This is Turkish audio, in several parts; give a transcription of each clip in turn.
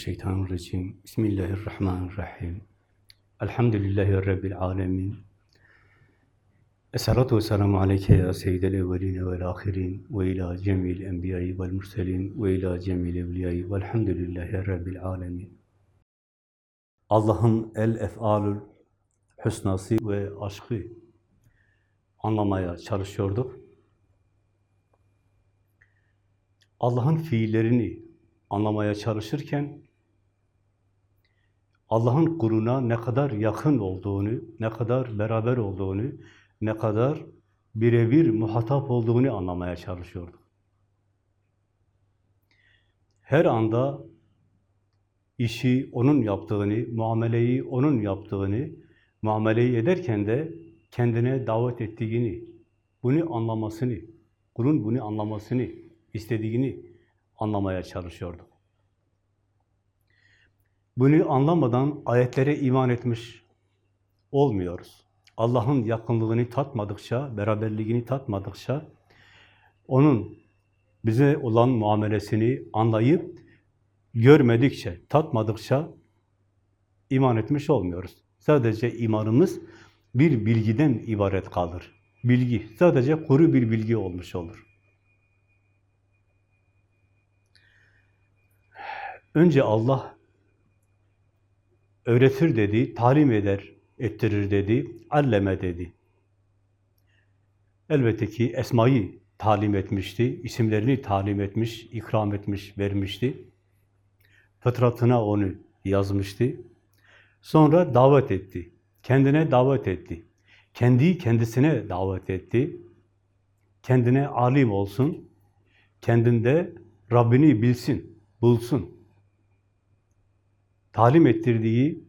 mineşşeytanirracim. Bismillahirrahmanirrahim. Elhamdülillahi Rabbil alemin. Esselatu ve selamu aleyke ya seyyidel evveline vel ahirin ve ila cemil enbiyayı vel murselin ve ila cemil evliyayı velhamdülillahi Rabbil alemin. Allah'ın el ef'alül hüsnası ve aşkı anlamaya çalışıyorduk. Allah'ın fiillerini anlamaya çalışırken Allah'ın kuluna ne kadar yakın olduğunu, ne kadar beraber olduğunu, ne kadar birebir muhatap olduğunu anlamaya çalışıyorduk. Her anda işi onun yaptığını, muameleyi onun yaptığını, muameleyi ederken de kendine davet ettiğini, bunu anlamasını, kulun bunu anlamasını istediğini anlamaya çalışıyorduk. Bunu anlamadan ayetlere iman etmiş olmuyoruz. Allah'ın yakınlığını tatmadıkça, beraberliğini tatmadıkça, onun bize olan muamelesini anlayıp, görmedikçe, tatmadıkça iman etmiş olmuyoruz. Sadece imanımız bir bilgiden ibaret kalır. Bilgi, sadece kuru bir bilgi olmuş olur. Önce Allah öğretir dedi, talim eder, ettirir dedi, alleme dedi. Elbette ki esmayı talim etmişti, isimlerini talim etmiş, ikram etmiş, vermişti. Fıtratına onu yazmıştı. Sonra davet etti. Kendine davet etti. Kendi kendisine davet etti. Kendine alim olsun. Kendinde Rabbini bilsin, bulsun. Talim ettirdiği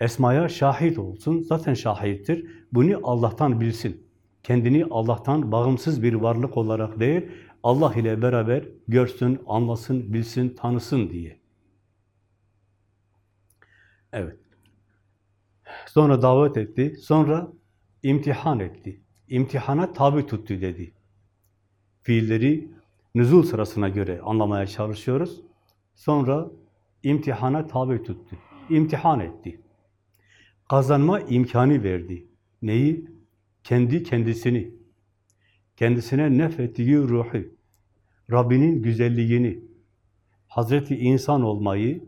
esmaya şahit olsun. Zaten şahittir. Bunu Allah'tan bilsin. Kendini Allah'tan bağımsız bir varlık olarak değil, Allah ile beraber görsün, anlasın, bilsin, tanısın diye. Evet. Sonra davet etti, sonra imtihan etti. İmtihana tabi tuttu dedi. Fiilleri nüzul sırasına göre anlamaya çalışıyoruz. Sonra imtihana tabi tuttu. İmtihan etti. Kazanma imkanı verdi. Neyi? Kendi kendisini. Kendisine nefettiği ruhu. Rabbinin güzelliğini. Hazreti insan olmayı,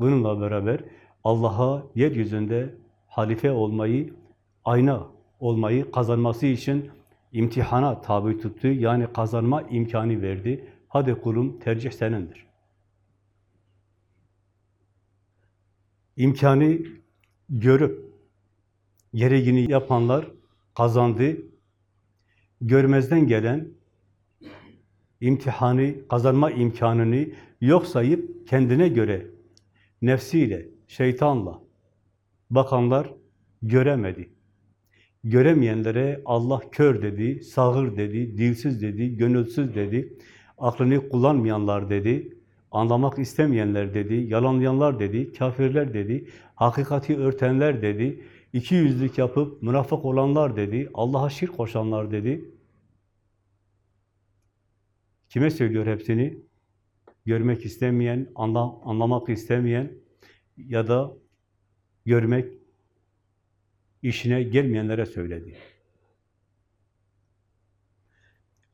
bununla beraber Allah'a yeryüzünde halife olmayı, ayna olmayı kazanması için imtihana tabi tuttu. Yani kazanma imkanı verdi. Hadi kulum tercih senindir. İmkanı görüp gereğini yapanlar kazandı. Görmezden gelen imtihanı, kazanma imkanını yok sayıp kendine göre nefsiyle, şeytanla bakanlar göremedi. Göremeyenlere Allah kör dedi, sağır dedi, dilsiz dedi, gönülsüz dedi, aklını kullanmayanlar dedi, anlamak istemeyenler dedi, yalanlayanlar dedi, kafirler dedi, hakikati örtenler dedi, iki yüzlük yapıp münafık olanlar dedi, Allah'a şirk koşanlar dedi. Kime söylüyor hepsini? Görmek istemeyen, anlam anlamak istemeyen ya da görmek işine gelmeyenlere söyledi.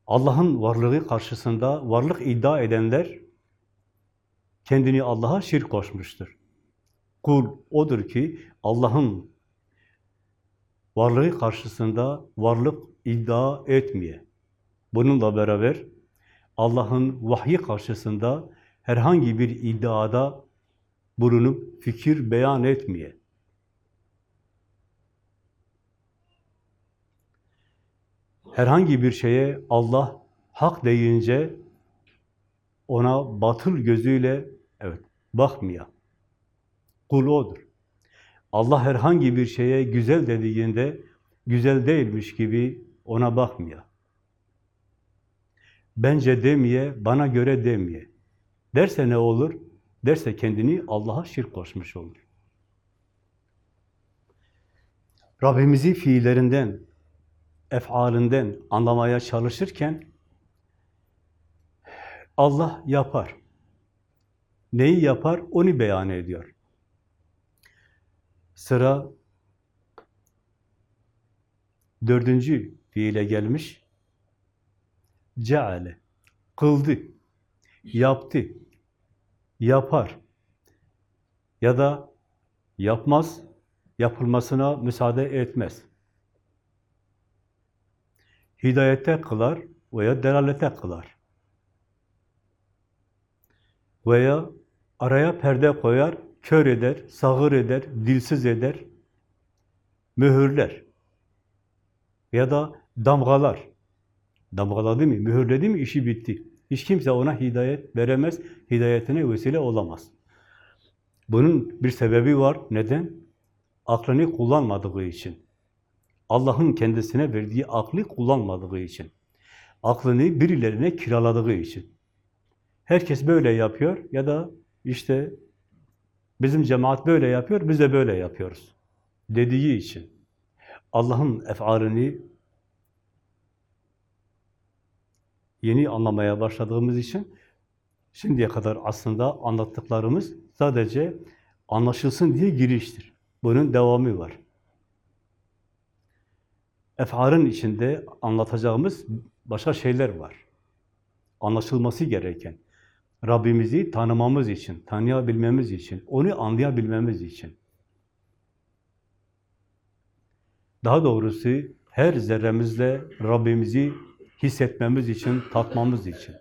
Allah'ın varlığı karşısında varlık iddia edenler kendini Allah'a şirk koşmuştur. Kul odur ki Allah'ın varlığı karşısında varlık iddia etmeye. Bununla beraber Allah'ın vahyi karşısında herhangi bir iddiada bulunup fikir beyan etmeye. Herhangi bir şeye Allah hak deyince ona batıl gözüyle bakmaya. Kul odur. Allah herhangi bir şeye güzel dediğinde güzel değilmiş gibi ona bakmıyor. Bence demeye, bana göre demeye. Derse ne olur? Derse kendini Allah'a şirk koşmuş olur. Rabbimizi fiillerinden, efalinden anlamaya çalışırken Allah yapar. Neyi yapar onu beyan ediyor. Sıra dördüncü fiile gelmiş. Ceale, kıldı, yaptı, yapar ya da yapmaz, yapılmasına müsaade etmez. Hidayete kılar veya delalete kılar. Veya araya perde koyar, kör eder, sağır eder, dilsiz eder, mühürler. Ya da damgalar. Damgaladı mı, mühürledi mi işi bitti. Hiç kimse ona hidayet veremez, hidayetine vesile olamaz. Bunun bir sebebi var. Neden? Aklını kullanmadığı için. Allah'ın kendisine verdiği aklı kullanmadığı için. Aklını birilerine kiraladığı için. Herkes böyle yapıyor ya da işte bizim cemaat böyle yapıyor, biz de böyle yapıyoruz dediği için. Allah'ın ef'alini yeni anlamaya başladığımız için şimdiye kadar aslında anlattıklarımız sadece anlaşılsın diye giriştir. Bunun devamı var. Ef'alın içinde anlatacağımız başka şeyler var. Anlaşılması gereken. Rabbimizi tanımamız için, tanıyabilmemiz için, onu anlayabilmemiz için. Daha doğrusu her zerremizle Rabbimizi hissetmemiz için, tatmamız için.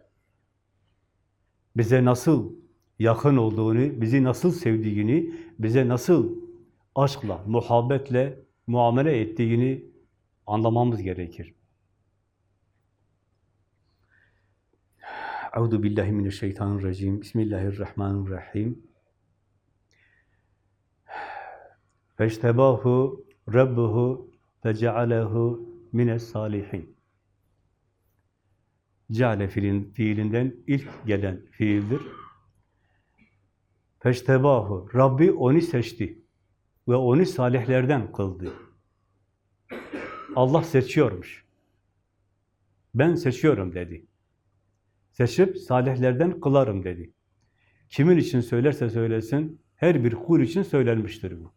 Bize nasıl yakın olduğunu, bizi nasıl sevdiğini, bize nasıl aşkla, muhabbetle muamele ettiğini anlamamız gerekir. Euzu billahi mineşşeytanirracim. Bismillahirrahmanirrahim. Feştebahu rabbuhu fecealehu mines salihin. Ceale fiilin, fiilinden ilk gelen fiildir. Feştebahu. Rabbi onu seçti ve onu salihlerden kıldı. Allah seçiyormuş. Ben seçiyorum dedi. Seçip salihlerden kılarım dedi. Kimin için söylerse söylesin, her bir kul için söylenmiştir bu.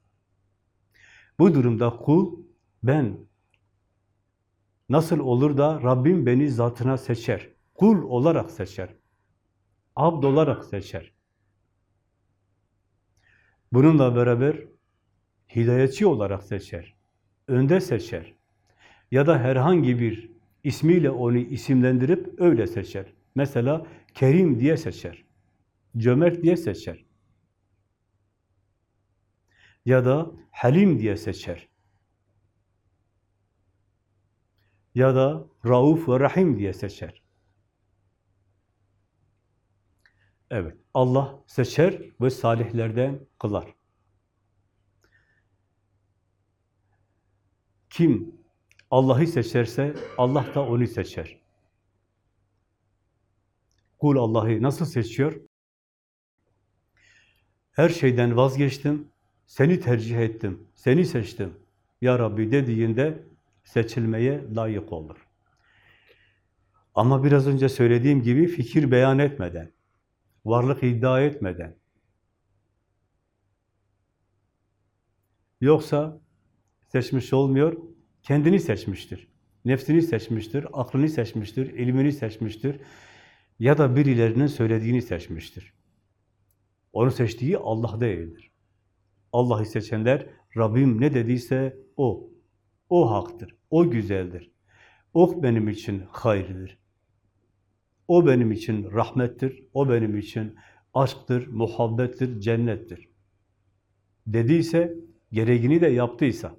Bu durumda kul, ben nasıl olur da Rabbim beni zatına seçer, kul olarak seçer, abd olarak seçer. Bununla beraber hidayetçi olarak seçer, önde seçer ya da herhangi bir ismiyle onu isimlendirip öyle seçer. Mesela Kerim diye seçer, cömert diye seçer ya da Halim diye seçer ya da Rauf ve Rahim diye seçer. Evet, Allah seçer ve salihlerden kılar. Kim Allah'ı seçerse Allah da onu seçer. Kul Allah'ı nasıl seçiyor? Her şeyden vazgeçtim, seni tercih ettim, seni seçtim. Ya Rabbi dediğinde seçilmeye layık olur. Ama biraz önce söylediğim gibi fikir beyan etmeden, varlık iddia etmeden, yoksa seçmiş olmuyor, kendini seçmiştir. Nefsini seçmiştir, aklını seçmiştir, ilmini seçmiştir ya da birilerinin söylediğini seçmiştir. Onu seçtiği Allah değildir. Allah'ı seçenler, Rabbim ne dediyse O. O haktır, o güzeldir. O benim için hayırdır. O benim için rahmettir, o benim için aşktır, muhabbettir, cennettir. Dediyse, gereğini de yaptıysa,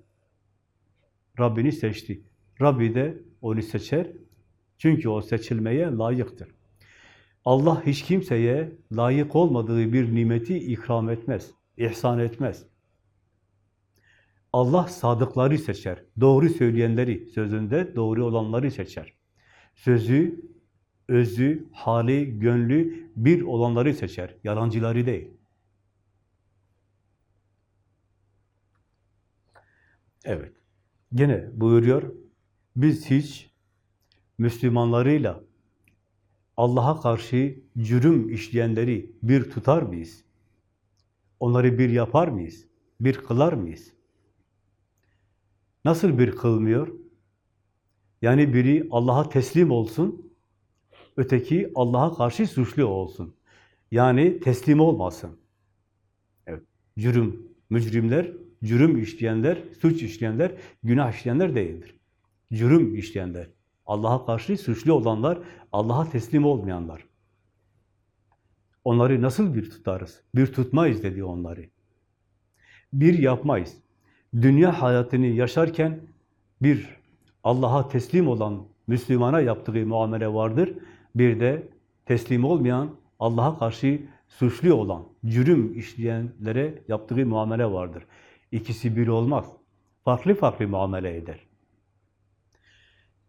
Rabbini seçti. Rabbi de onu seçer. Çünkü o seçilmeye layıktır. Allah hiç kimseye layık olmadığı bir nimeti ikram etmez, ihsan etmez. Allah sadıkları seçer, doğru söyleyenleri, sözünde doğru olanları seçer. Sözü, özü, hali, gönlü bir olanları seçer, yalancıları değil. Evet, gene buyuruyor, biz hiç Müslümanlarıyla Allah'a karşı cürüm işleyenleri bir tutar mıyız? Onları bir yapar mıyız? Bir kılar mıyız? Nasıl bir kılmıyor? Yani biri Allah'a teslim olsun, öteki Allah'a karşı suçlu olsun. Yani teslim olmasın. Evet, cürüm, mücrimler, cürüm işleyenler, suç işleyenler, günah işleyenler değildir. Cürüm işleyenler, Allah'a karşı suçlu olanlar, Allah'a teslim olmayanlar. Onları nasıl bir tutarız? Bir tutmayız dedi onları. Bir yapmayız. Dünya hayatını yaşarken bir Allah'a teslim olan Müslümana yaptığı muamele vardır. Bir de teslim olmayan, Allah'a karşı suçlu olan, cürüm işleyenlere yaptığı muamele vardır. İkisi bir olmaz. Farklı farklı muamele eder.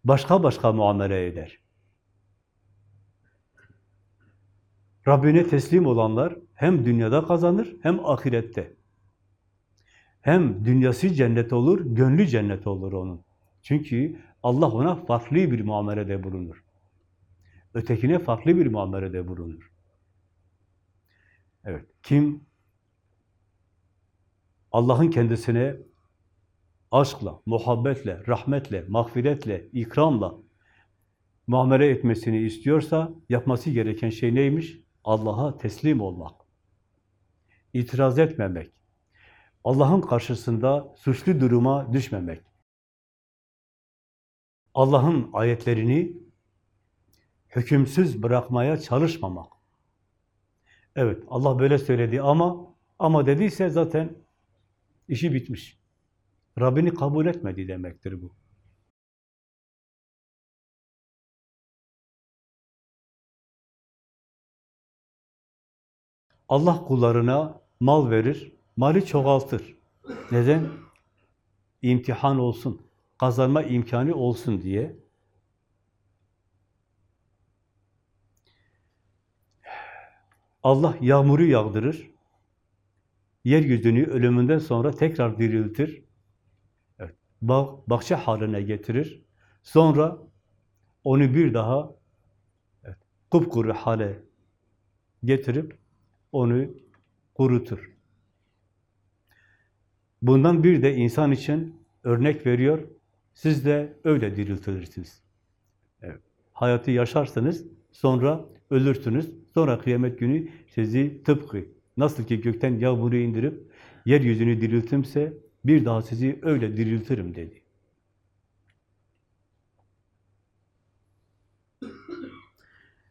Başka başka muamele eder. Rabbine teslim olanlar hem dünyada kazanır hem ahirette. Hem dünyası cennet olur, gönlü cennet olur onun. Çünkü Allah ona farklı bir muamelede bulunur. Ötekine farklı bir muamelede bulunur. Evet, kim Allah'ın kendisine aşkla, muhabbetle, rahmetle, mağfiretle, ikramla muamele etmesini istiyorsa yapması gereken şey neymiş? Allah'a teslim olmak. İtiraz etmemek. Allah'ın karşısında suçlu duruma düşmemek. Allah'ın ayetlerini hükümsüz bırakmaya çalışmamak. Evet, Allah böyle söyledi ama ama dediyse zaten işi bitmiş. Rabbini kabul etmedi demektir bu. Allah kullarına mal verir, mali çoğaltır. Neden? İmtihan olsun, kazanma imkanı olsun diye. Allah yağmuru yağdırır, yeryüzünü ölümünden sonra tekrar diriltir, bağ, bahçe haline getirir, sonra onu bir daha evet, kupkuru hale getirip onu kurutur. Bundan bir de insan için örnek veriyor, siz de öyle diriltilirsiniz. Evet. Hayatı yaşarsınız, sonra ölürsünüz, sonra kıyamet günü sizi tıpkı nasıl ki gökten yağmuru indirip yeryüzünü diriltimse bir daha sizi öyle diriltirim dedi.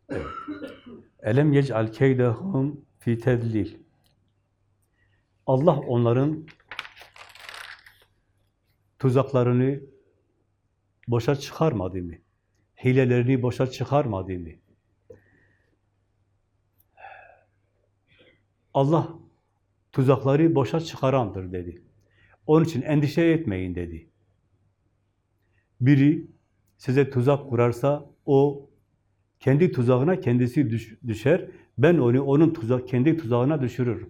Evet. Elem yec'al keydehum fi tedlil. Allah onların tuzaklarını boşa çıkarmadı mı? Hilelerini boşa çıkarmadı mı? Allah tuzakları boşa çıkarandır dedi. Onun için endişe etmeyin dedi. Biri size tuzak kurarsa o kendi tuzağına kendisi düşer. Ben onu onun tuzak kendi tuzağına düşürürüm.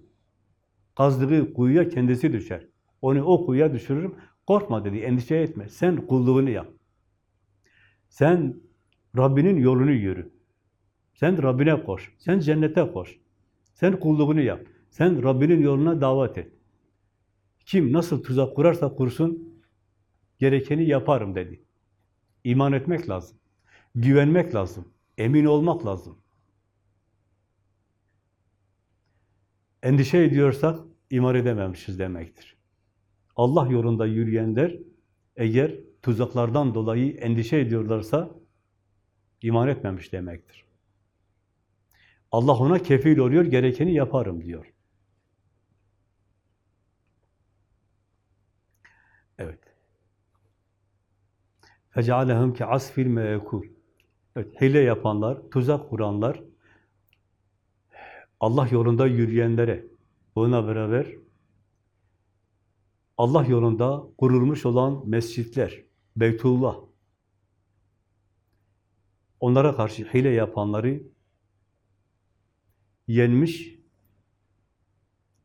Kazdığı kuyuya kendisi düşer. Onu o kuyuya düşürürüm. Korkma dedi, endişe etme. Sen kulluğunu yap. Sen Rabbinin yolunu yürü. Sen Rabbine koş. Sen cennete koş. Sen kulluğunu yap. Sen Rabbinin yoluna davet et. Kim nasıl tuzak kurarsa kursun, gerekeni yaparım dedi. İman etmek lazım. Güvenmek lazım. Emin olmak lazım. Endişe ediyorsak iman edememişiz demektir. Allah yolunda yürüyenler eğer tuzaklardan dolayı endişe ediyorlarsa iman etmemiş demektir. Allah ona kefil oluyor, gerekeni yaparım diyor. Evet. فَجَعَلَهُمْ كَعَصْفِ الْمَيَكُولِ Evet, hile yapanlar, tuzak kuranlar, Allah yolunda yürüyenlere, buna beraber Allah yolunda kurulmuş olan mescitler, Beytullah, onlara karşı hile yapanları yenmiş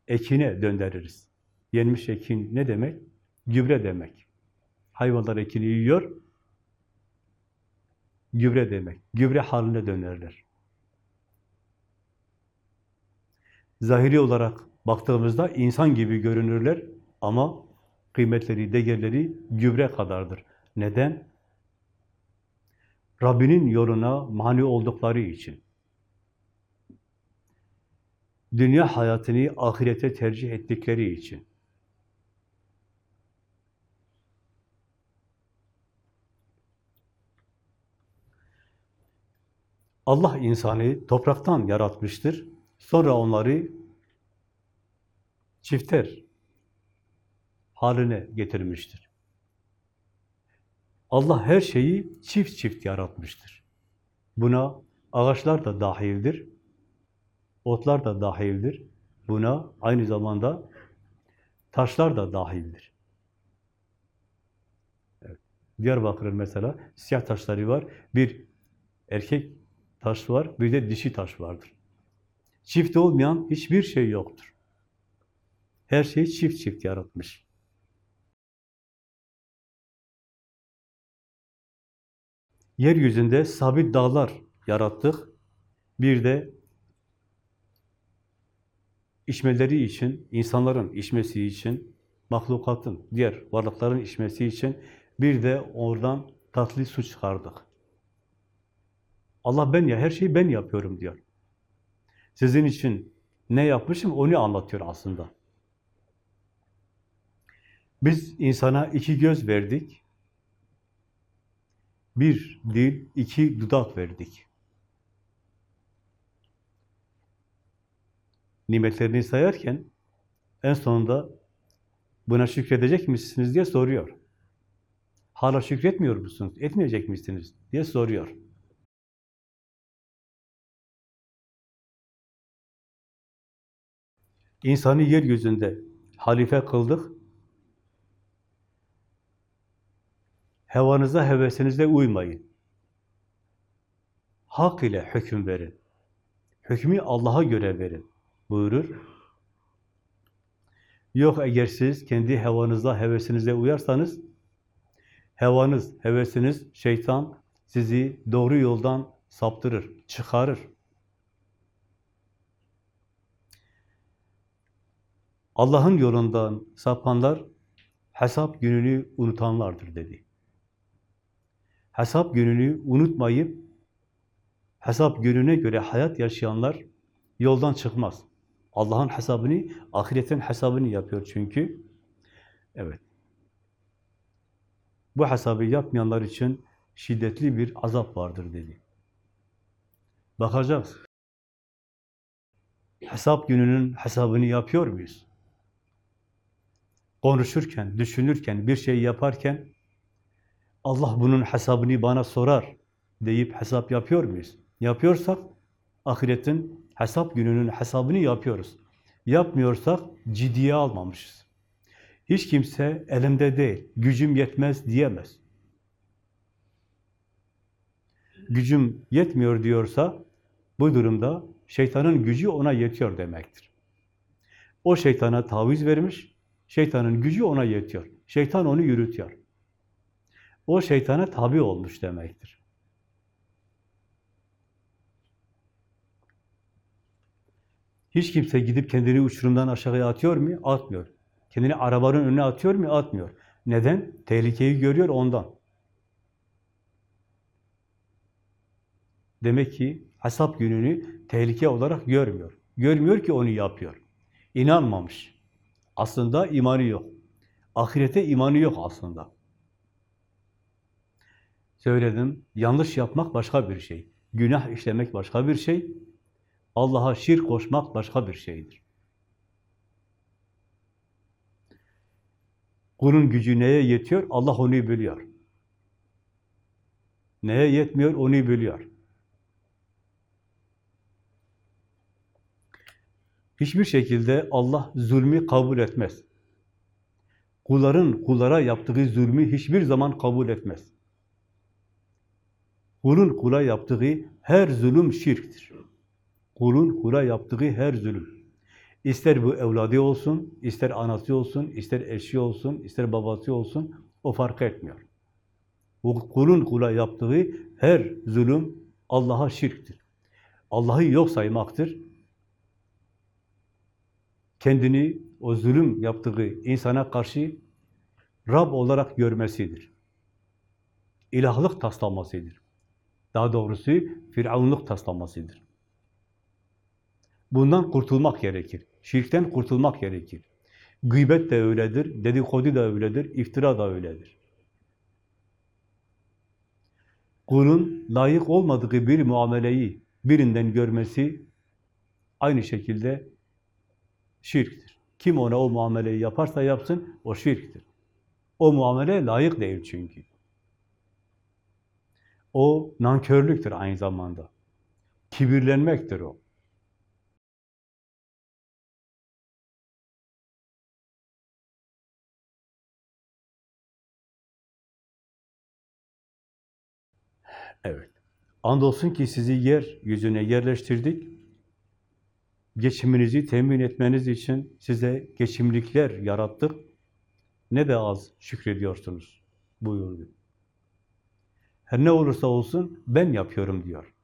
ekine döndürürüz. Yenmiş ekin ne demek? Gübre demek. Hayvanlar ekini yiyor, gübre demek. Gübre haline dönerler. Zahiri olarak baktığımızda insan gibi görünürler ama kıymetleri, değerleri gübre kadardır. Neden? Rabbinin yoluna mani oldukları için. Dünya hayatını ahirete tercih ettikleri için. Allah insanı topraktan yaratmıştır. Sonra onları çifter haline getirmiştir. Allah her şeyi çift çift yaratmıştır. Buna ağaçlar da dahildir, otlar da dahildir. Buna aynı zamanda taşlar da dahildir. Evet. Diyarbakır'ın mesela siyah taşları var. Bir erkek taş var, bir de dişi taş vardır. Çift olmayan hiçbir şey yoktur. Her şeyi çift çift yaratmış. Yeryüzünde sabit dağlar yarattık. Bir de içmeleri için, insanların içmesi için, mahlukatın, diğer varlıkların içmesi için bir de oradan tatlı su çıkardık. Allah ben ya, her şeyi ben yapıyorum diyor. Sizin için ne yapmışım onu anlatıyor aslında. Biz insana iki göz verdik, bir dil, iki dudak verdik. Nimetlerini sayarken en sonunda buna şükredecek misiniz diye soruyor. Hala şükretmiyor musunuz, etmeyecek misiniz diye soruyor. İnsanı yeryüzünde halife kıldık. Hevanıza, hevesinize uymayın. Hak ile hüküm verin. Hükmü Allah'a göre verin buyurur. Yok eğer siz kendi hevanıza, hevesinize uyarsanız, hevanız, hevesiniz, şeytan sizi doğru yoldan saptırır, çıkarır. Allah'ın yolundan sapanlar hesap gününü unutanlardır dedi. Hesap gününü unutmayıp hesap gününe göre hayat yaşayanlar yoldan çıkmaz. Allah'ın hesabını, ahiretin hesabını yapıyor çünkü. Evet. Bu hesabı yapmayanlar için şiddetli bir azap vardır dedi. Bakacağız. Hesap gününün hesabını yapıyor muyuz? Konuşurken, düşünürken, bir şey yaparken Allah bunun hesabını bana sorar deyip hesap yapıyor muyuz? Yapıyorsak ahiretin hesap gününün hesabını yapıyoruz. Yapmıyorsak ciddiye almamışız. Hiç kimse elimde değil, gücüm yetmez diyemez. Gücüm yetmiyor diyorsa bu durumda şeytanın gücü ona yetiyor demektir. O şeytana taviz vermiş, Şeytanın gücü ona yetiyor. Şeytan onu yürütüyor. O şeytana tabi olmuş demektir. Hiç kimse gidip kendini uçurumdan aşağıya atıyor mu? Atmıyor. Kendini arabanın önüne atıyor mu? Atmıyor. Neden? Tehlikeyi görüyor ondan. Demek ki hesap gününü tehlike olarak görmüyor. Görmüyor ki onu yapıyor. İnanmamış. Aslında imanı yok. Ahirete imanı yok aslında. Söyledim, yanlış yapmak başka bir şey. Günah işlemek başka bir şey. Allah'a şirk koşmak başka bir şeydir. Kulun gücü neye yetiyor? Allah onu biliyor. Neye yetmiyor? Onu biliyor. Hiçbir şekilde Allah zulmü kabul etmez. Kulların kullara yaptığı zulmü hiçbir zaman kabul etmez. Kulun kula yaptığı her zulüm şirktir. Kulun kula yaptığı her zulüm. İster bu evladı olsun, ister anası olsun, ister eşi olsun, ister babası olsun, o fark etmiyor. Bu kulun kula yaptığı her zulüm Allah'a şirktir. Allah'ı yok saymaktır. Kendini o zulüm yaptığı insana karşı Rab olarak görmesidir. İlahlık taslamasıdır. Daha doğrusu Firavunluk taslamasıdır. Bundan kurtulmak gerekir. Şirkten kurtulmak gerekir. Gıybet de öyledir, dedikodu da öyledir, iftira da öyledir. Kulun layık olmadığı bir muameleyi birinden görmesi aynı şekilde şirktir. Kim ona o muameleyi yaparsa yapsın, o şirktir. O muamele layık değil çünkü. O nankörlüktür aynı zamanda. Kibirlenmektir o. Evet. Andolsun ki sizi yer yüzüne yerleştirdik. Geçiminizi temin etmeniz için size geçimlikler yarattık. Ne de az şükrediyorsunuz buyurdu. Her ne olursa olsun ben yapıyorum diyor.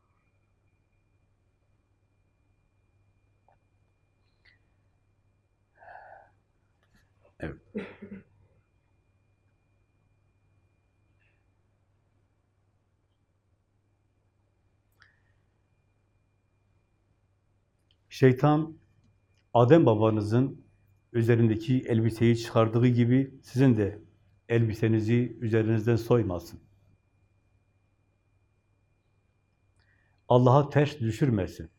Şeytan, Adem babanızın üzerindeki elbiseyi çıkardığı gibi sizin de elbisenizi üzerinizden soymasın. Allah'a ters düşürmesin.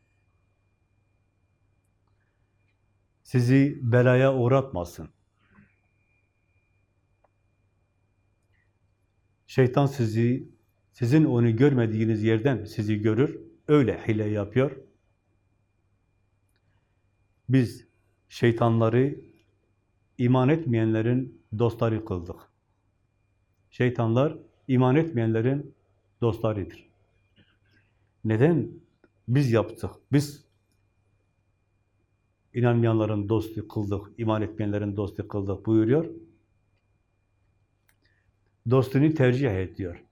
Sizi belaya uğratmasın. Şeytan sizi, sizin onu görmediğiniz yerden sizi görür, öyle hile yapıyor. Biz şeytanları iman etmeyenlerin dostları kıldık. Şeytanlar iman etmeyenlerin dostlarıdır. Neden? Biz yaptık. Biz inanmayanların dostu kıldık, iman etmeyenlerin dostu kıldık buyuruyor. Dostunu tercih et diyor.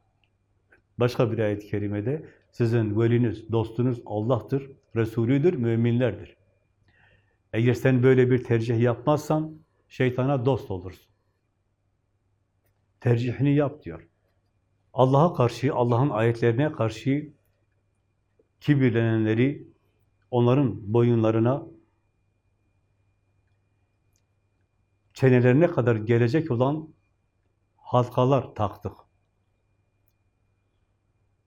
Başka bir ayet-i kerimede sizin veliniz, dostunuz Allah'tır, Resulüdür, müminlerdir. Eğer sen böyle bir tercih yapmazsan şeytana dost olursun. Tercihini yap diyor. Allah'a karşı, Allah'ın ayetlerine karşı kibirlenenleri onların boyunlarına çenelerine kadar gelecek olan halkalar taktık.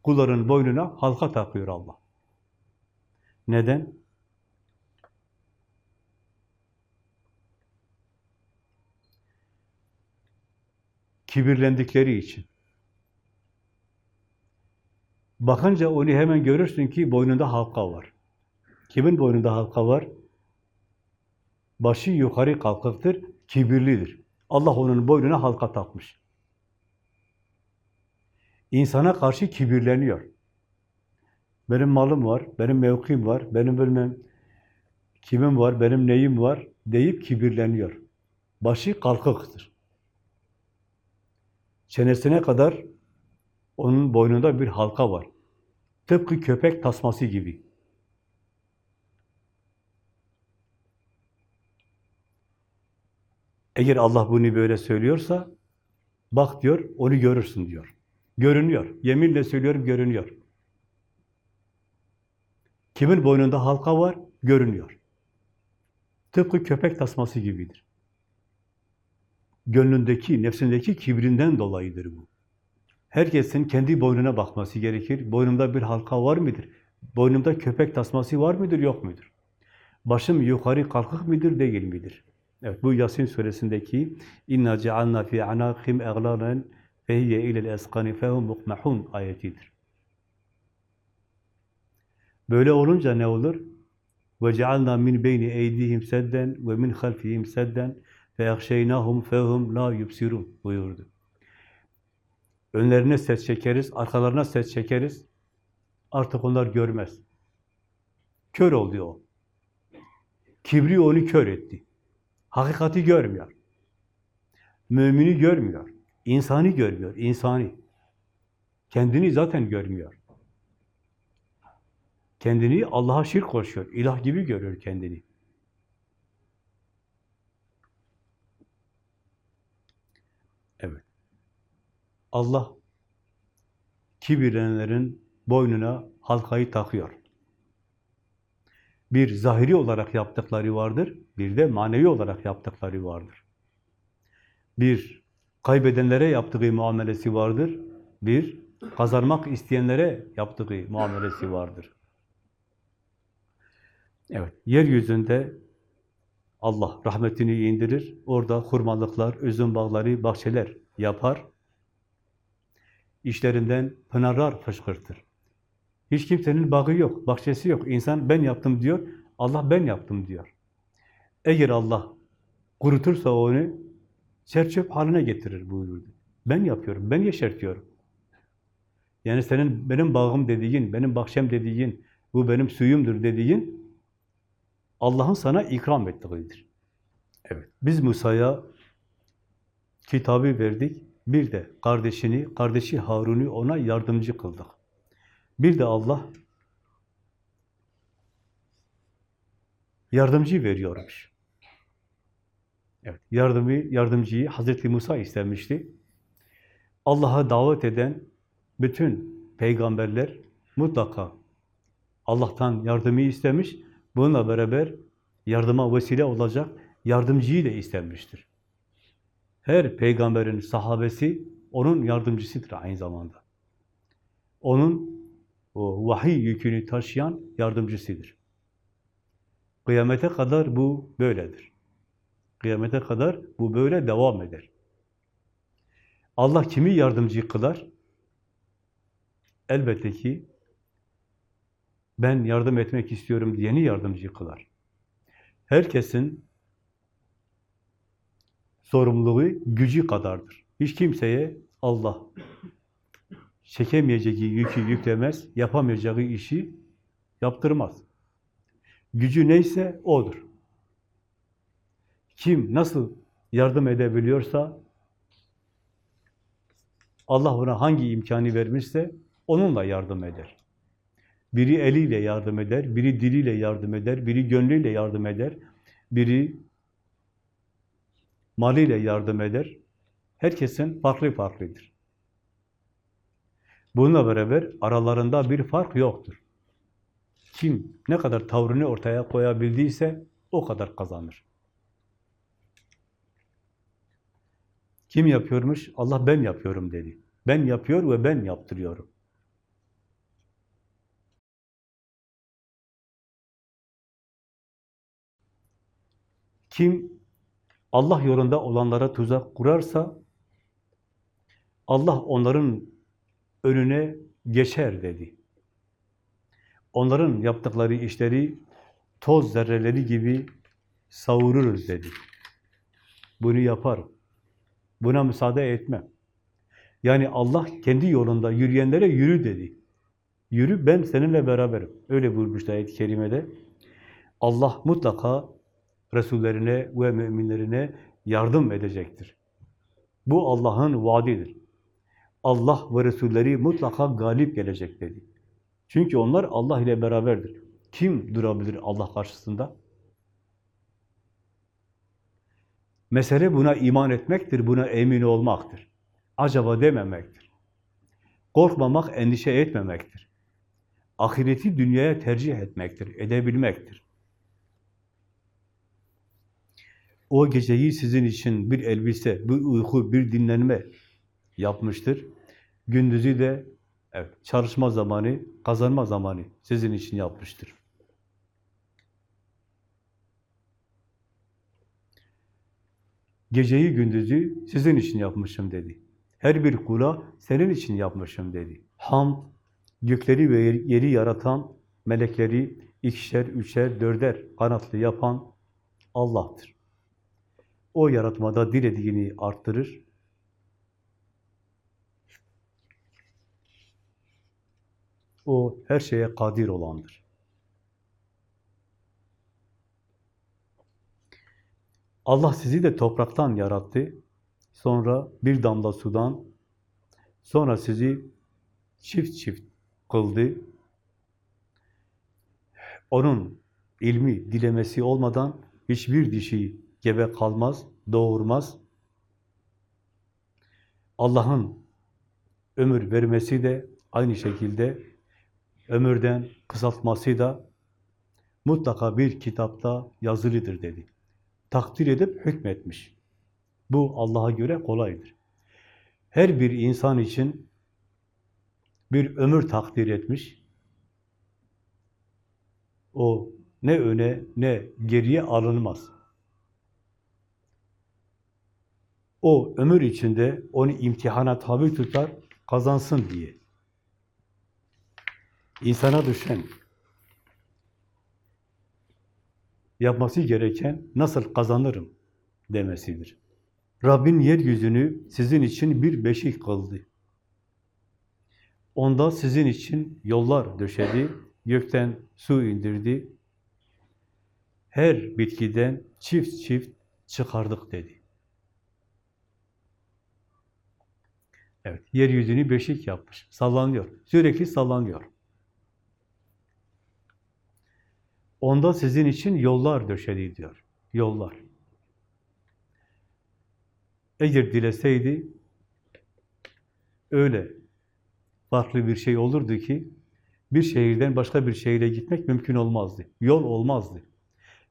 Kulların boynuna halka takıyor Allah. Neden? Kibirlendikleri için. Bakınca onu hemen görürsün ki boynunda halka var. Kimin boynunda halka var? Başı yukarı kalkıktır, kibirlidir. Allah onun boynuna halka takmış. İnsana karşı kibirleniyor. Benim malım var, benim mevkim var, benim bilmem kimim var, benim neyim var deyip kibirleniyor. Başı kalkıktır. Çenesine kadar onun boynunda bir halka var. Tıpkı köpek tasması gibi. Eğer Allah bunu böyle söylüyorsa, bak diyor, onu görürsün diyor. Görünüyor. Yeminle söylüyorum, görünüyor. Kimin boynunda halka var? Görünüyor. Tıpkı köpek tasması gibidir. Gönlündeki, nefsindeki kibrinden dolayıdır bu. Herkesin kendi boynuna bakması gerekir. Boynumda bir halka var mıdır? Boynumda köpek tasması var mıdır, yok mudur? Başım yukarı kalkık mıdır, değil midir? Evet, bu Yasin suresindeki inna cealna fi anaqim eglalen fehiyye ilel eskani fehum mukmahun ayetidir. Böyle olunca ne olur? Ve cealna min beyni eydihim sedden ve min halfihim sedden ehşeynahum fehum la yubsirun buyurdu. Önlerine ses çekeriz, arkalarına ses çekeriz. Artık onlar görmez. Kör oldu o. Kibri onu kör etti. Hakikati görmüyor. Mümini görmüyor. İnsani görmüyor, insani. Kendini zaten görmüyor. Kendini Allah'a şirk koşuyor. İlah gibi görüyor kendini. Allah kibirlenenlerin boynuna halkayı takıyor. Bir zahiri olarak yaptıkları vardır, bir de manevi olarak yaptıkları vardır. Bir kaybedenlere yaptığı muamelesi vardır, bir kazanmak isteyenlere yaptığı muamelesi vardır. Evet, yeryüzünde Allah rahmetini indirir, orada hurmalıklar, üzüm bağları, bahçeler yapar, işlerinden pınarlar fışkırtır. Hiç kimsenin bağı yok, bahçesi yok. İnsan ben yaptım diyor, Allah ben yaptım diyor. Eğer Allah kurutursa onu çerçöp haline getirir buyurdu. Ben yapıyorum, ben yeşertiyorum. Yani senin benim bağım dediğin, benim bahçem dediğin, bu benim suyumdur dediğin Allah'ın sana ikram ettiğidir. Evet. Biz Musa'ya kitabı verdik. Bir de kardeşini, kardeşi Harun'u ona yardımcı kıldık. Bir de Allah yardımcı veriyormuş. Evet, yardımı, yardımcıyı Hazreti Musa istemişti. Allah'a davet eden bütün peygamberler mutlaka Allah'tan yardımı istemiş. Bununla beraber yardıma vesile olacak yardımcıyı da istenmiştir. Her peygamberin sahabesi onun yardımcısıdır aynı zamanda. Onun o vahiy yükünü taşıyan yardımcısıdır. Kıyamete kadar bu böyledir. Kıyamete kadar bu böyle devam eder. Allah kimi yardımcı kılar? Elbette ki ben yardım etmek istiyorum diyeni yardımcı kılar. Herkesin sorumluluğu gücü kadardır. Hiç kimseye Allah çekemeyeceği yükü yüklemez, yapamayacağı işi yaptırmaz. Gücü neyse odur. Kim nasıl yardım edebiliyorsa Allah ona hangi imkanı vermişse onunla yardım eder. Biri eliyle yardım eder, biri diliyle yardım eder, biri gönlüyle yardım eder, biri malıyla yardım eder. Herkesin farklı farklıdır. Bununla beraber aralarında bir fark yoktur. Kim ne kadar tavrını ortaya koyabildiyse o kadar kazanır. Kim yapıyormuş? Allah ben yapıyorum dedi. Ben yapıyor ve ben yaptırıyorum. Kim Allah yolunda olanlara tuzak kurarsa Allah onların önüne geçer dedi. Onların yaptıkları işleri toz zerreleri gibi savururuz dedi. Bunu yaparım. Buna müsaade etmem. Yani Allah kendi yolunda yürüyenlere yürü dedi. Yürü ben seninle beraberim. Öyle buyurmuş ayet-i kerimede. Allah mutlaka Resullerine ve müminlerine yardım edecektir. Bu Allah'ın vaadidir. Allah ve Resulleri mutlaka galip gelecek dedi. Çünkü onlar Allah ile beraberdir. Kim durabilir Allah karşısında? Mesele buna iman etmektir, buna emin olmaktır. Acaba dememektir. Korkmamak, endişe etmemektir. Ahireti dünyaya tercih etmektir, edebilmektir. O geceyi sizin için bir elbise, bir uyku, bir dinlenme yapmıştır. Gündüzü de evet, çalışma zamanı, kazanma zamanı sizin için yapmıştır. Geceyi gündüzü sizin için yapmışım dedi. Her bir kula senin için yapmışım dedi. Hamd, gökleri ve yeri yaratan, melekleri ikişer, üçer, dörder kanatlı yapan Allah'tır. O yaratmada dilediğini arttırır. O her şeye kadir olandır. Allah sizi de topraktan yarattı. Sonra bir damla sudan, sonra sizi çift çift kıldı. Onun ilmi, dilemesi olmadan hiçbir dişi gebe kalmaz, doğurmaz. Allah'ın ömür vermesi de aynı şekilde ömürden kısaltması da mutlaka bir kitapta yazılıdır dedi. Takdir edip hükmetmiş. Bu Allah'a göre kolaydır. Her bir insan için bir ömür takdir etmiş. O ne öne ne geriye alınmaz. O ömür içinde onu imtihana tabi tutar, kazansın diye. İnsana düşen, yapması gereken nasıl kazanırım demesidir. Rabbin yeryüzünü sizin için bir beşik kıldı. Onda sizin için yollar döşedi, gökten su indirdi. Her bitkiden çift çift çıkardık dedi. Evet, yeryüzünü beşik yapmış, sallanıyor, sürekli sallanıyor. Onda sizin için yollar döşedi diyor, yollar. Eğer dileseydi, öyle farklı bir şey olurdu ki, bir şehirden başka bir şehire gitmek mümkün olmazdı, yol olmazdı.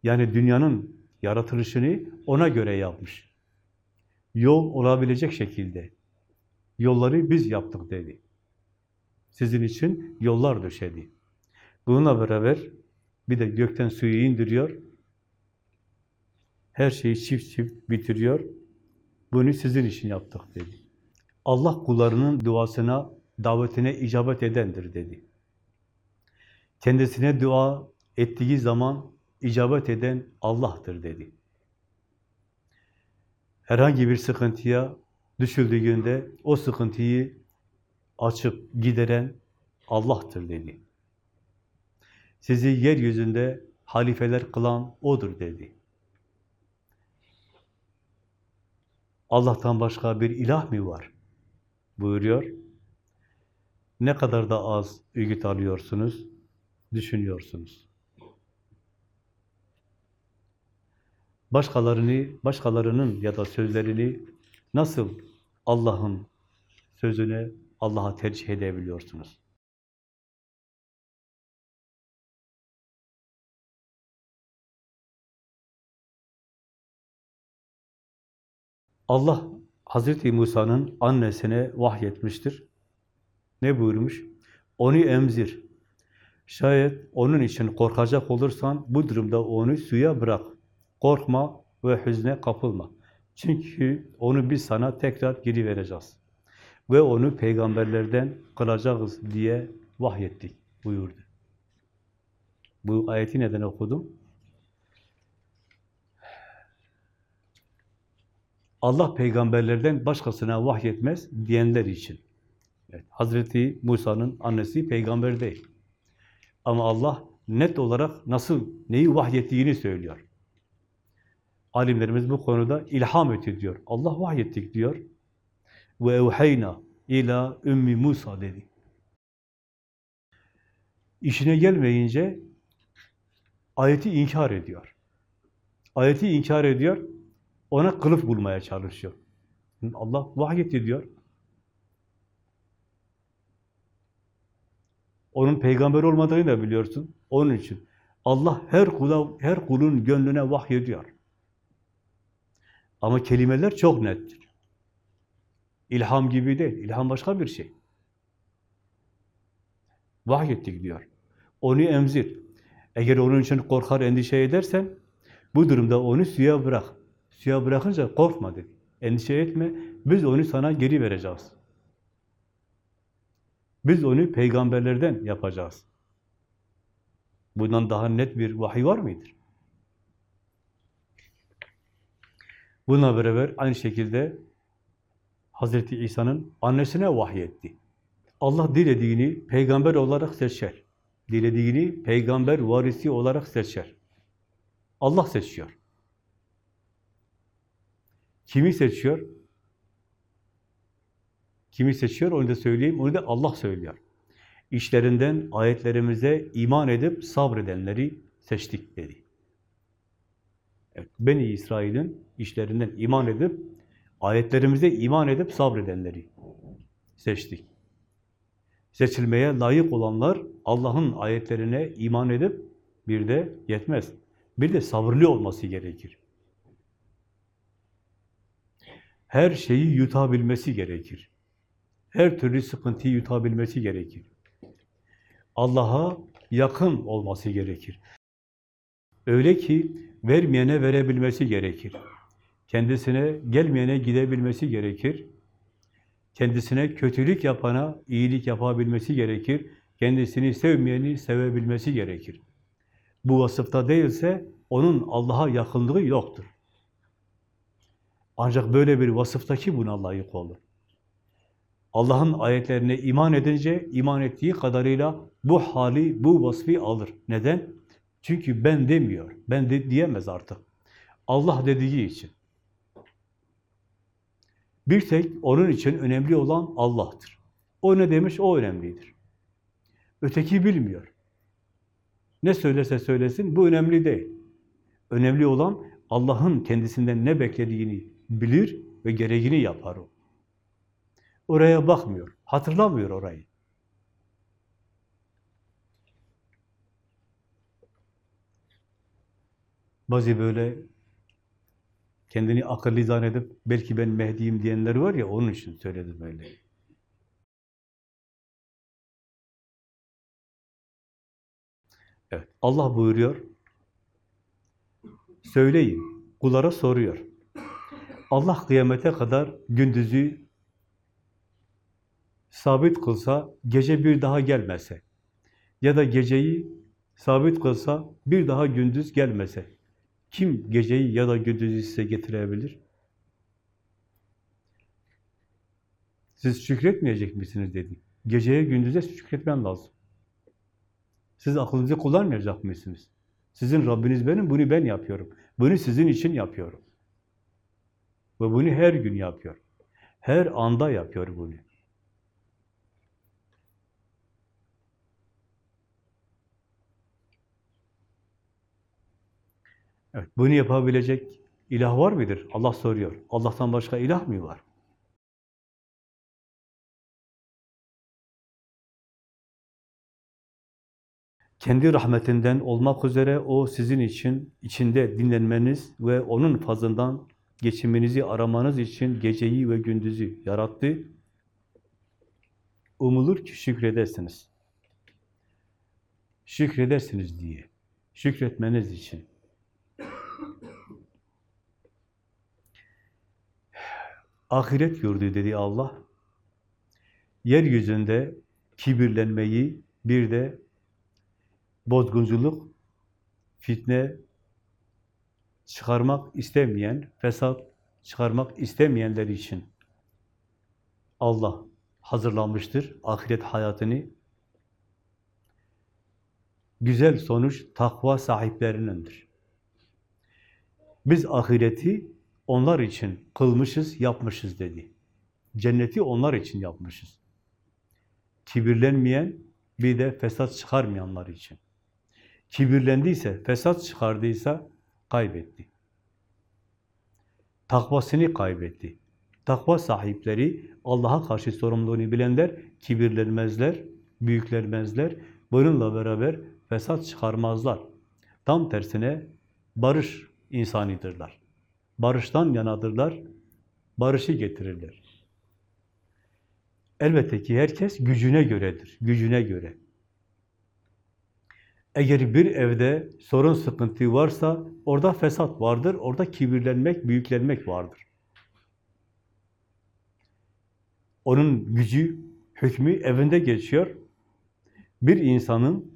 Yani dünyanın yaratılışını ona göre yapmış. Yol olabilecek şekilde. Yolları biz yaptık dedi. Sizin için yollar döşedi. Bununla beraber bir de gökten suyu indiriyor. Her şeyi çift çift bitiriyor. Bunu sizin için yaptık dedi. Allah kullarının duasına, davetine icabet edendir dedi. Kendisine dua ettiği zaman icabet eden Allah'tır dedi. Herhangi bir sıkıntıya düşüldüğünde o sıkıntıyı açıp gideren Allah'tır dedi. Sizi yeryüzünde halifeler kılan O'dur dedi. Allah'tan başka bir ilah mı var? buyuruyor. Ne kadar da az ülgüt alıyorsunuz, düşünüyorsunuz. Başkalarını, başkalarının ya da sözlerini nasıl Allah'ın sözüne, Allah'a tercih edebiliyorsunuz? Allah Hazreti Musa'nın annesine vahyetmiştir. Ne buyurmuş? Onu emzir. Şayet onun için korkacak olursan bu durumda onu suya bırak. Korkma ve hüzne kapılma. Çünkü onu biz sana tekrar geri vereceğiz. Ve onu peygamberlerden kılacağız diye vahyettik buyurdu. Bu ayeti neden okudum? Allah peygamberlerden başkasına vahyetmez diyenler için. Evet, Hazreti Musa'nın annesi peygamber değil. Ama Allah net olarak nasıl, neyi vahyettiğini söylüyor. Alimlerimiz bu konuda ilham etti diyor. Allah vahyettik diyor. Ve evheyna ila ümmi Musa dedi. İşine gelmeyince ayeti inkar ediyor. Ayeti inkar ediyor, ona kılıf bulmaya çalışıyor. Allah vahyetti diyor. Onun peygamber olmadığını da biliyorsun. Onun için Allah her kula, her kulun gönlüne vahyediyor. Ama kelimeler çok nettir. İlham gibi değil, ilham başka bir şey. Vahyettik diyor. Onu emzir. Eğer onun için korkar, endişe edersen, bu durumda onu suya bırak. Suya bırakınca korkma dedi. Endişe etme, biz onu sana geri vereceğiz. Biz onu peygamberlerden yapacağız. Bundan daha net bir vahiy var mıdır? Bununla beraber aynı şekilde Hazreti İsa'nın annesine vahyetti. Allah dilediğini peygamber olarak seçer. Dilediğini peygamber varisi olarak seçer. Allah seçiyor. Kimi seçiyor? Kimi seçiyor onu da söyleyeyim, onu da Allah söylüyor. İşlerinden ayetlerimize iman edip sabredenleri seçtik dedi. Evet, Beni İsrail'in işlerinden iman edip, ayetlerimize iman edip sabredenleri seçtik. Seçilmeye layık olanlar Allah'ın ayetlerine iman edip bir de yetmez. Bir de sabırlı olması gerekir. Her şeyi yutabilmesi gerekir. Her türlü sıkıntıyı yutabilmesi gerekir. Allah'a yakın olması gerekir. Öyle ki vermeyene verebilmesi gerekir. Kendisine gelmeyene gidebilmesi gerekir. Kendisine kötülük yapana iyilik yapabilmesi gerekir. Kendisini sevmeyeni sevebilmesi gerekir. Bu vasıfta değilse onun Allah'a yakınlığı yoktur. Ancak böyle bir vasıftaki buna layık olur. Allah'ın ayetlerine iman edince, iman ettiği kadarıyla bu hali, bu vasfı alır. Neden? Çünkü ben demiyor, ben de diyemez artık. Allah dediği için. Bir tek onun için önemli olan Allah'tır. O ne demiş, o önemlidir. Öteki bilmiyor. Ne söylerse söylesin, bu önemli değil. Önemli olan Allah'ın kendisinden ne beklediğini bilir ve gereğini yapar o. Oraya bakmıyor, hatırlamıyor orayı. Bazı böyle kendini akıllı zannedip belki ben Mehdi'yim diyenler var ya onun için söyledim öyle. Evet, Allah buyuruyor. Söyleyin, kullara soruyor. Allah kıyamete kadar gündüzü sabit kılsa, gece bir daha gelmese ya da geceyi sabit kılsa, bir daha gündüz gelmese, kim geceyi ya da gündüzü size getirebilir? Siz şükretmeyecek misiniz dedi. Geceye gündüze şükretmen lazım. Siz aklınızı kullanmayacak mısınız? Sizin Rabbiniz benim, bunu ben yapıyorum. Bunu sizin için yapıyorum. Ve bunu her gün yapıyor. Her anda yapıyor bunu. Evet, bunu yapabilecek ilah var mıdır? Allah soruyor. Allah'tan başka ilah mı var? Kendi rahmetinden olmak üzere o sizin için içinde dinlenmeniz ve onun fazından geçiminizi aramanız için geceyi ve gündüzü yarattı. Umulur ki şükredersiniz. Şükredersiniz diye. Şükretmeniz için. Ahiret yurdu dedi Allah. Yeryüzünde kibirlenmeyi bir de bozgunculuk, fitne çıkarmak istemeyen, fesat çıkarmak istemeyenler için Allah hazırlanmıştır ahiret hayatını. Güzel sonuç takva sahiplerinindir. Biz ahireti onlar için kılmışız, yapmışız dedi. Cenneti onlar için yapmışız. Kibirlenmeyen, bir de fesat çıkarmayanlar için. Kibirlendiyse, fesat çıkardıysa kaybetti. Takvasını kaybetti. Takva sahipleri, Allah'a karşı sorumluluğunu bilenler kibirlenmezler, büyüklenmezler. Bununla beraber fesat çıkarmazlar. Tam tersine barış insanıdırlar. Barıştan yanadırlar, barışı getirirler. Elbette ki herkes gücüne göredir, gücüne göre. Eğer bir evde sorun, sıkıntı varsa orada fesat vardır, orada kibirlenmek, büyüklenmek vardır. Onun gücü, hükmü evinde geçiyor. Bir insanın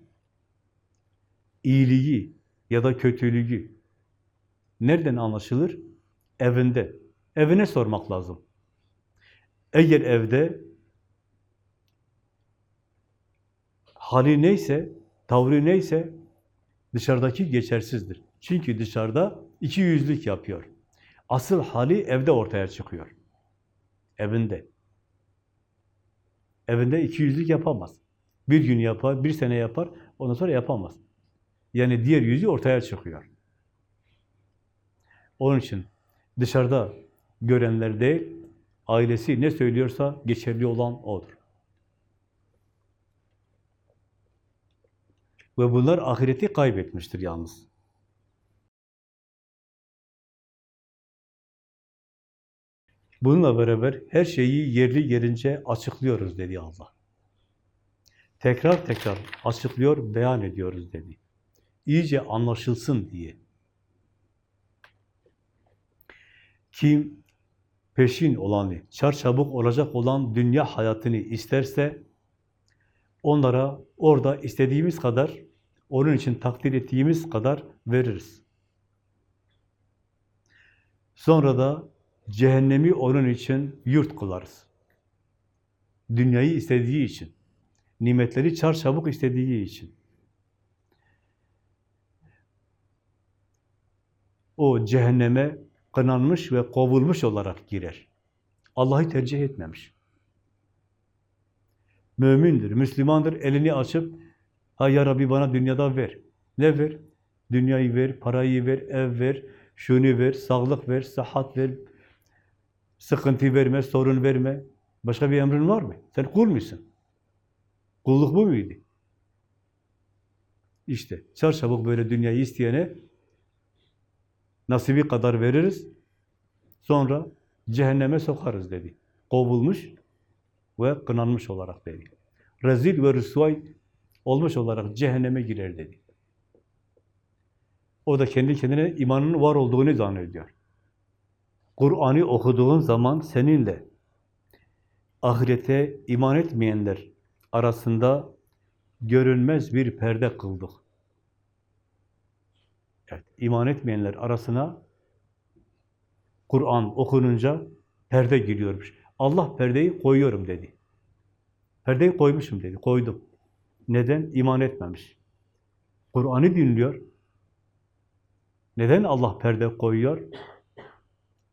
iyiliği ya da kötülüğü nereden anlaşılır? Evinde. Evine sormak lazım. Eğer evde hali neyse, tavrı neyse dışarıdaki geçersizdir. Çünkü dışarıda iki yüzlük yapıyor. Asıl hali evde ortaya çıkıyor. Evinde. Evinde iki yüzlük yapamaz. Bir gün yapar, bir sene yapar, ondan sonra yapamaz. Yani diğer yüzü ortaya çıkıyor. Onun için dışarıda görenler değil, ailesi ne söylüyorsa geçerli olan odur. Ve bunlar ahireti kaybetmiştir yalnız. Bununla beraber her şeyi yerli yerince açıklıyoruz dedi Allah. Tekrar tekrar açıklıyor, beyan ediyoruz dedi. İyice anlaşılsın diye. Kim peşin olanı, çarçabuk olacak olan dünya hayatını isterse onlara orada istediğimiz kadar, onun için takdir ettiğimiz kadar veririz. Sonra da cehennemi onun için yurt kılarız. Dünyayı istediği için, nimetleri çarçabuk istediği için. O cehenneme kınanmış ve kovulmuş olarak girer. Allah'ı tercih etmemiş. Mümindir, Müslümandır, elini açıp, ha ya Rabbi bana dünyada ver. Ne ver? Dünyayı ver, parayı ver, ev ver, şunu ver, sağlık ver, sıhhat ver, sıkıntı verme, sorun verme. Başka bir emrin var mı? Sen kul musun? Kulluk bu muydu? İşte çarçabuk böyle dünyayı isteyene nasibi kadar veririz. Sonra cehenneme sokarız dedi. Kovulmuş ve kınanmış olarak dedi. Rezil ve rüsvay olmuş olarak cehenneme girer dedi. O da kendi kendine imanın var olduğunu zannediyor. Kur'an'ı okuduğun zaman seninle ahirete iman etmeyenler arasında görünmez bir perde kıldık. Evet, iman etmeyenler arasına Kur'an okununca perde giriyormuş. Allah perdeyi koyuyorum dedi. Perdeyi koymuşum dedi, koydum. Neden? İman etmemiş. Kur'an'ı dinliyor. Neden Allah perde koyuyor?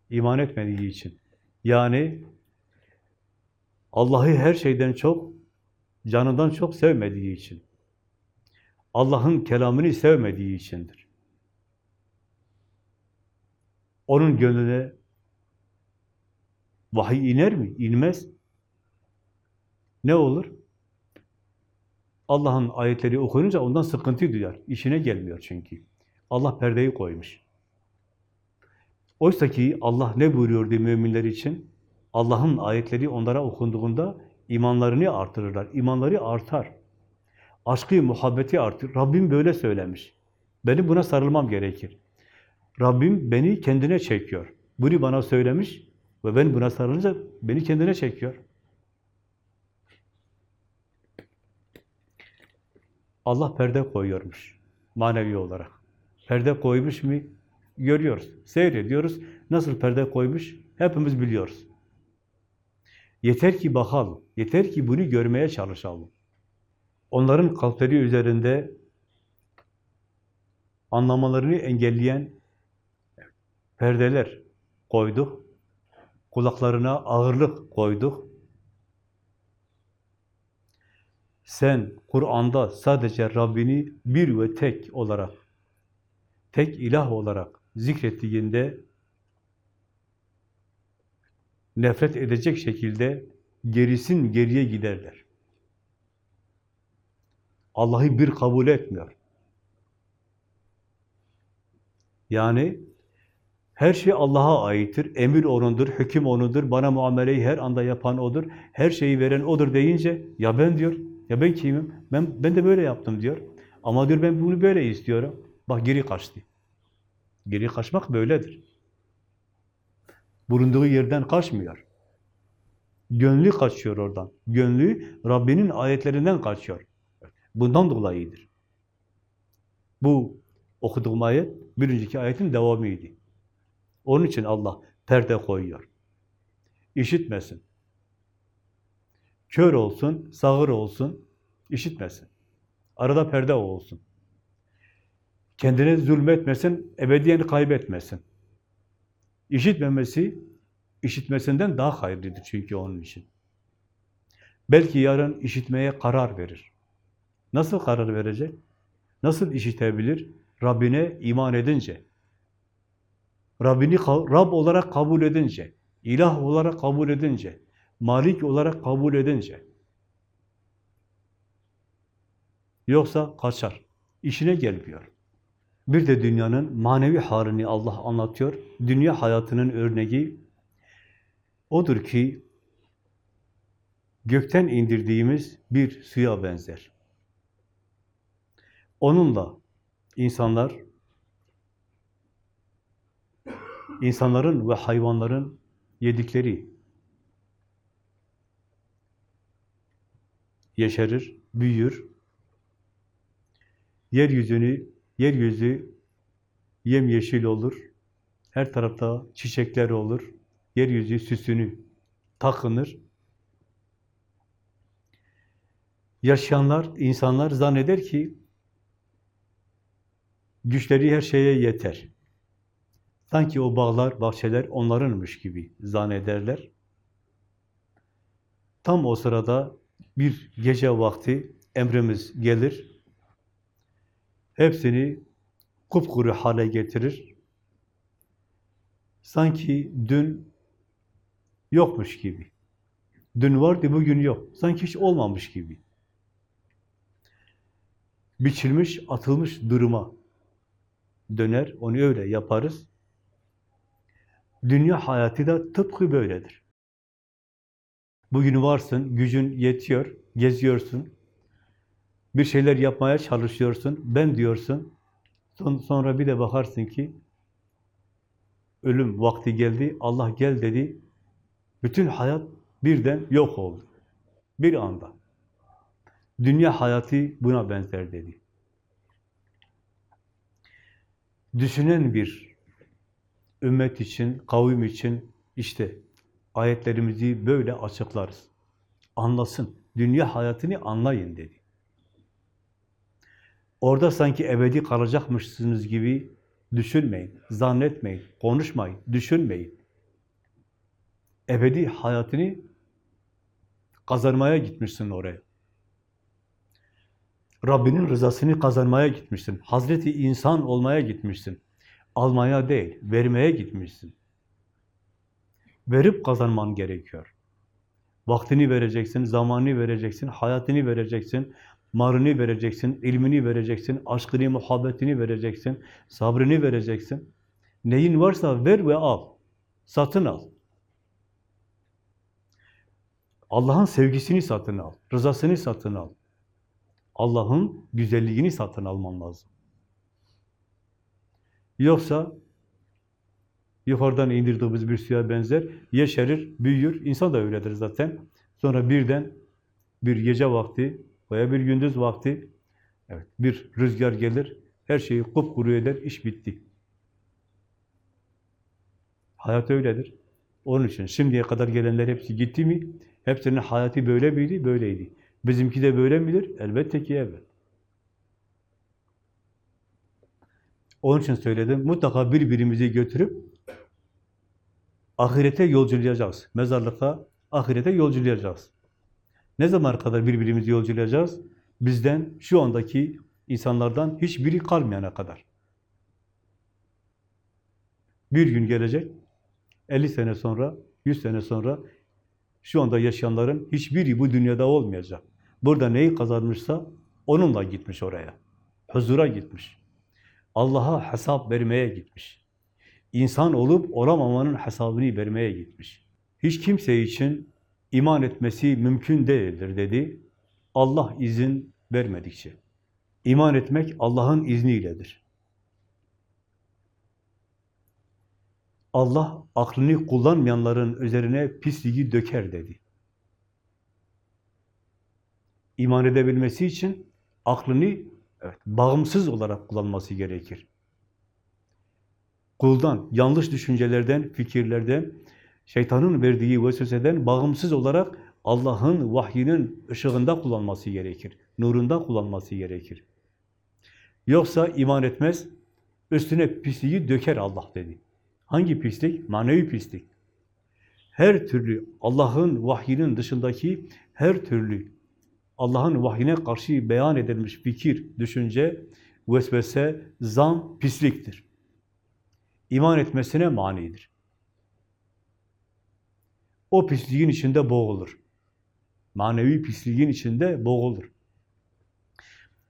İman etmediği için. Yani Allah'ı her şeyden çok, canından çok sevmediği için. Allah'ın kelamını sevmediği içindir. Onun gönlüne vahiy iner mi? İnmez. Ne olur? Allah'ın ayetleri okununca ondan sıkıntı duyar. İşine gelmiyor çünkü. Allah perdeyi koymuş. Oysa ki Allah ne buyuruyordu müminler için? Allah'ın ayetleri onlara okunduğunda imanlarını artırırlar. İmanları artar. Aşkı, muhabbeti artır. Rabbim böyle söylemiş. Benim buna sarılmam gerekir. Rabbim beni kendine çekiyor. Bunu bana söylemiş ve ben buna sarılınca beni kendine çekiyor. Allah perde koyuyormuş manevi olarak. Perde koymuş mu? Görüyoruz, seyrediyoruz. Nasıl perde koymuş? Hepimiz biliyoruz. Yeter ki bakalım, yeter ki bunu görmeye çalışalım. Onların kalpleri üzerinde anlamalarını engelleyen perdeler koyduk. Kulaklarına ağırlık koyduk. Sen Kur'an'da sadece Rabbini bir ve tek olarak, tek ilah olarak zikrettiğinde nefret edecek şekilde gerisin geriye giderler. Allah'ı bir kabul etmiyor. Yani her şey Allah'a aittir. Emir O'nundur, hüküm O'nundur. Bana muameleyi her anda yapan O'dur. Her şeyi veren O'dur deyince ya ben diyor, ya ben kimim? Ben, ben de böyle yaptım diyor. Ama diyor ben bunu böyle istiyorum. Bak geri kaçtı. Geri kaçmak böyledir. Bulunduğu yerden kaçmıyor. Gönlü kaçıyor oradan. Gönlü Rabbinin ayetlerinden kaçıyor. Bundan dolayıdır. Bu okuduğum ayet bir önceki ayetin devamıydı. Onun için Allah perde koyuyor. İşitmesin. Kör olsun, sağır olsun, işitmesin. Arada perde olsun. Kendine zulmetmesin, ebediyen kaybetmesin. İşitmemesi, işitmesinden daha hayırlıdır çünkü onun için. Belki yarın işitmeye karar verir. Nasıl karar verecek? Nasıl işitebilir? Rabbine iman edince. Rabbini Rab olarak kabul edince, ilah olarak kabul edince, malik olarak kabul edince. Yoksa kaçar. işine gelmiyor. Bir de dünyanın manevi halini Allah anlatıyor. Dünya hayatının örneği odur ki gökten indirdiğimiz bir suya benzer. Onunla insanlar insanların ve hayvanların yedikleri yeşerir, büyür. Yeryüzünü, yeryüzü yemyeşil olur. Her tarafta çiçekler olur. Yeryüzü süsünü takınır. Yaşayanlar, insanlar zanneder ki güçleri her şeye yeter. Sanki o bağlar, bahçeler onlarınmış gibi zannederler. Tam o sırada bir gece vakti emrimiz gelir. Hepsini kupkuru hale getirir. Sanki dün yokmuş gibi. Dün vardı, bugün yok. Sanki hiç olmamış gibi. Biçilmiş, atılmış duruma döner. Onu öyle yaparız. Dünya hayatı da tıpkı böyledir. Bugün varsın, gücün yetiyor, geziyorsun. Bir şeyler yapmaya çalışıyorsun, ben diyorsun. Son, sonra bir de bakarsın ki ölüm vakti geldi, Allah gel dedi. Bütün hayat birden yok oldu. Bir anda. Dünya hayatı buna benzer dedi. Düşünen bir ümmet için, kavim için işte ayetlerimizi böyle açıklarız. Anlasın, dünya hayatını anlayın dedi. Orada sanki ebedi kalacakmışsınız gibi düşünmeyin, zannetmeyin, konuşmayın, düşünmeyin. Ebedi hayatını kazanmaya gitmişsin oraya. Rabbinin rızasını kazanmaya gitmişsin. Hazreti insan olmaya gitmişsin. Almaya değil, vermeye gitmişsin. Verip kazanman gerekiyor. Vaktini vereceksin, zamanını vereceksin, hayatını vereceksin, marını vereceksin, ilmini vereceksin, aşkını, muhabbetini vereceksin, sabrını vereceksin. Neyin varsa ver ve al. Satın al. Allah'ın sevgisini satın al, rızasını satın al. Allah'ın güzelliğini satın alman lazım. Yoksa yukarıdan indirdiğimiz bir suya benzer, yeşerir, büyür. İnsan da öyledir zaten. Sonra birden bir gece vakti veya bir gündüz vakti evet, bir rüzgar gelir, her şeyi kupkuru eder, iş bitti. Hayat öyledir. Onun için şimdiye kadar gelenler hepsi gitti mi? Hepsinin hayatı böyle miydi? Böyleydi. Bizimki de böyle midir? Elbette ki evet. Onun için söyledim. Mutlaka birbirimizi götürüp ahirete yolculayacağız. Mezarlıkta ahirete yolculayacağız. Ne zaman kadar birbirimizi yolculayacağız? Bizden, şu andaki insanlardan hiçbiri kalmayana kadar. Bir gün gelecek, 50 sene sonra, 100 sene sonra şu anda yaşayanların hiçbiri bu dünyada olmayacak. Burada neyi kazanmışsa onunla gitmiş oraya. Huzura gitmiş. Allah'a hesap vermeye gitmiş. İnsan olup olamamanın hesabını vermeye gitmiş. Hiç kimse için iman etmesi mümkün değildir dedi. Allah izin vermedikçe. İman etmek Allah'ın izniyledir. Allah aklını kullanmayanların üzerine pisliği döker dedi. İman edebilmesi için aklını evet, bağımsız olarak kullanması gerekir. Kuldan, yanlış düşüncelerden, fikirlerden, şeytanın verdiği vesveseden bağımsız olarak Allah'ın vahyinin ışığında kullanması gerekir. Nurunda kullanması gerekir. Yoksa iman etmez, üstüne pisliği döker Allah dedi. Hangi pislik? Manevi pislik. Her türlü Allah'ın vahyinin dışındaki her türlü Allah'ın vahyine karşı beyan edilmiş fikir, düşünce, vesvese, zan pisliktir. İman etmesine manidir. O pisliğin içinde boğulur. Manevi pisliğin içinde boğulur.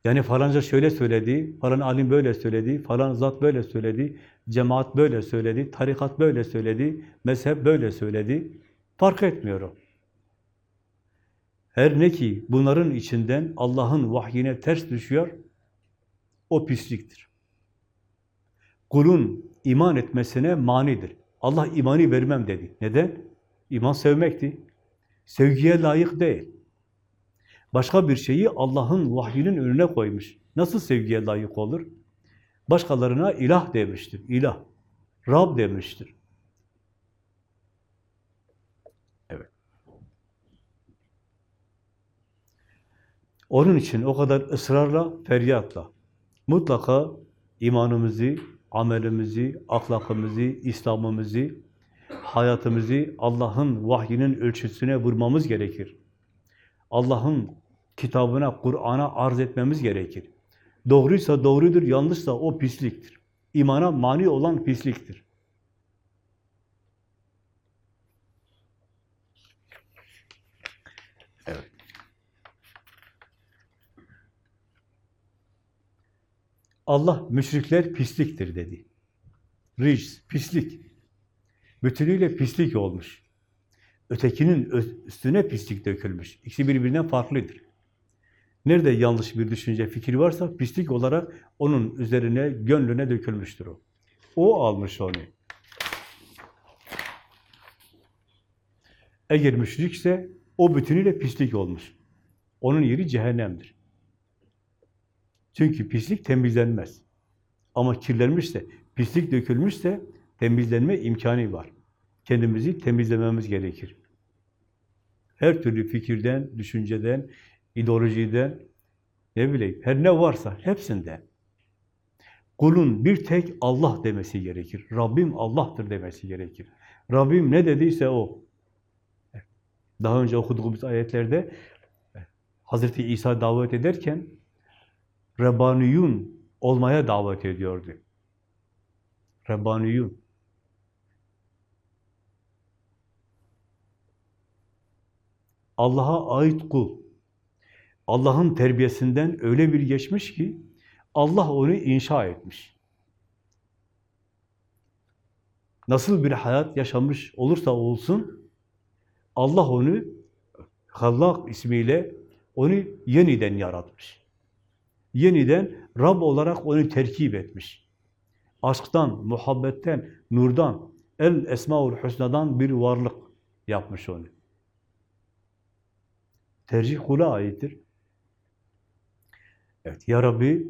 Yani falanca şöyle söyledi, falan alim böyle söyledi, falan zat böyle söyledi, cemaat böyle söyledi, tarikat böyle söyledi, mezhep böyle söyledi. Fark etmiyor. Her ne ki bunların içinden Allah'ın vahyine ters düşüyor, o pisliktir. Kulun iman etmesine manidir. Allah imanı vermem dedi. Neden? İman sevmekti. Sevgiye layık değil. Başka bir şeyi Allah'ın vahyinin önüne koymuş. Nasıl sevgiye layık olur? Başkalarına ilah demiştir. İlah. Rab demiştir. Onun için o kadar ısrarla, feryatla mutlaka imanımızı, amelimizi, ahlakımızı, İslam'ımızı, hayatımızı Allah'ın vahyinin ölçüsüne vurmamız gerekir. Allah'ın kitabına, Kur'an'a arz etmemiz gerekir. Doğruysa doğrudur, yanlışsa o pisliktir. İmana mani olan pisliktir. Evet. Allah müşrikler pisliktir dedi. Rics, pislik. Bütünüyle pislik olmuş. Ötekinin üstüne pislik dökülmüş. İkisi birbirinden farklıdır. Nerede yanlış bir düşünce, fikir varsa pislik olarak onun üzerine, gönlüne dökülmüştür o. O almış onu. Eğer müşrikse o bütünüyle pislik olmuş. Onun yeri cehennemdir. Çünkü pislik temizlenmez. Ama kirlenmişse, pislik dökülmüşse temizlenme imkanı var. Kendimizi temizlememiz gerekir. Her türlü fikirden, düşünceden, ideolojiden, ne bileyim, her ne varsa hepsinden. Kulun bir tek Allah demesi gerekir. Rabbim Allah'tır demesi gerekir. Rabbim ne dediyse o. Daha önce okuduğumuz ayetlerde Hazreti İsa davet ederken Rebbaniyun olmaya davet ediyordu. Rebbaniyun. Allah'a ait kul. Allah'ın terbiyesinden öyle bir geçmiş ki Allah onu inşa etmiş. Nasıl bir hayat yaşamış olursa olsun Allah onu Hallak ismiyle onu yeniden yaratmış. Yeniden Rab olarak onu terkip etmiş. Aşktan, muhabbetten, nurdan, el esmaul husnadan bir varlık yapmış onu. Tercih kula aittir. Evet, Ya Rabbi,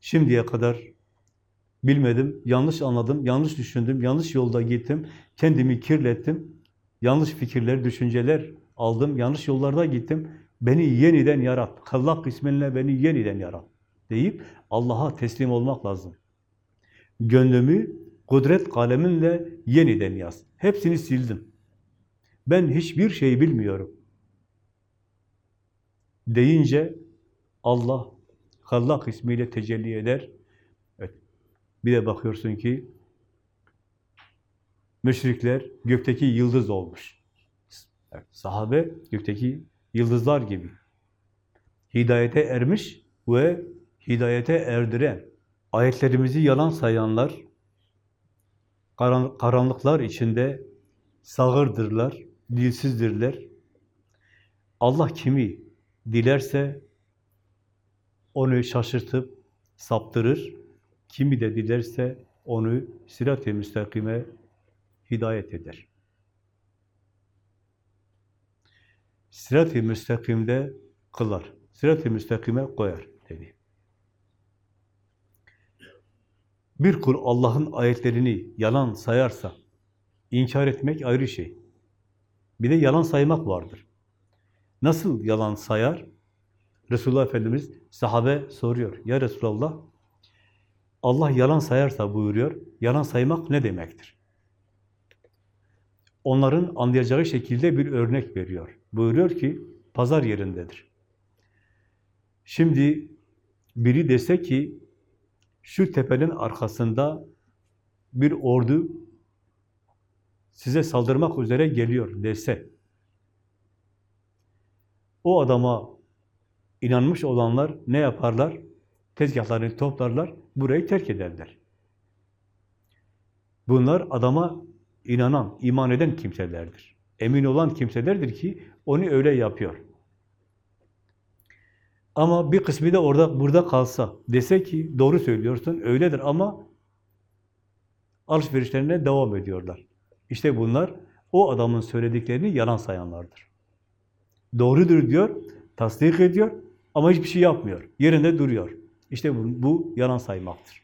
şimdiye kadar bilmedim, yanlış anladım, yanlış düşündüm, yanlış yolda gittim, kendimi kirlettim, yanlış fikirler, düşünceler aldım, yanlış yollarda gittim, beni yeniden yarat, Hallak isminle beni yeniden yarat deyip Allah'a teslim olmak lazım. Gönlümü kudret kaleminle yeniden yaz. Hepsini sildim. Ben hiçbir şey bilmiyorum. Deyince Allah Hallak ismiyle tecelli eder. Evet. Bir de bakıyorsun ki müşrikler gökteki yıldız olmuş. Evet. Sahabe gökteki yıldızlar gibi. Hidayete ermiş ve hidayete erdiren, ayetlerimizi yalan sayanlar, karanlıklar içinde sağırdırlar, dilsizdirler. Allah kimi dilerse onu şaşırtıp saptırır, kimi de dilerse onu sirat-i müstakime hidayet eder. Sirat-i müstakimde kılar, sirat-i müstakime koyar dedi. Bir kul Allah'ın ayetlerini yalan sayarsa, inkar etmek ayrı şey. Bir de yalan saymak vardır. Nasıl yalan sayar? Resulullah Efendimiz sahabe soruyor. Ya Resulallah, Allah yalan sayarsa buyuruyor, yalan saymak ne demektir? Onların anlayacağı şekilde bir örnek veriyor. Buyuruyor ki, pazar yerindedir. Şimdi biri dese ki, şu tepenin arkasında bir ordu size saldırmak üzere geliyor dese, o adama inanmış olanlar ne yaparlar? Tezgahlarını toplarlar, burayı terk ederler. Bunlar adama inanan, iman eden kimselerdir. Emin olan kimselerdir ki onu öyle yapıyor. Ama bir kısmı da orada burada kalsa, dese ki doğru söylüyorsun, öyledir ama alışverişlerine devam ediyorlar. İşte bunlar o adamın söylediklerini yalan sayanlardır. Doğrudur diyor, tasdik ediyor ama hiçbir şey yapmıyor. Yerinde duruyor. İşte bu, bu yalan saymaktır.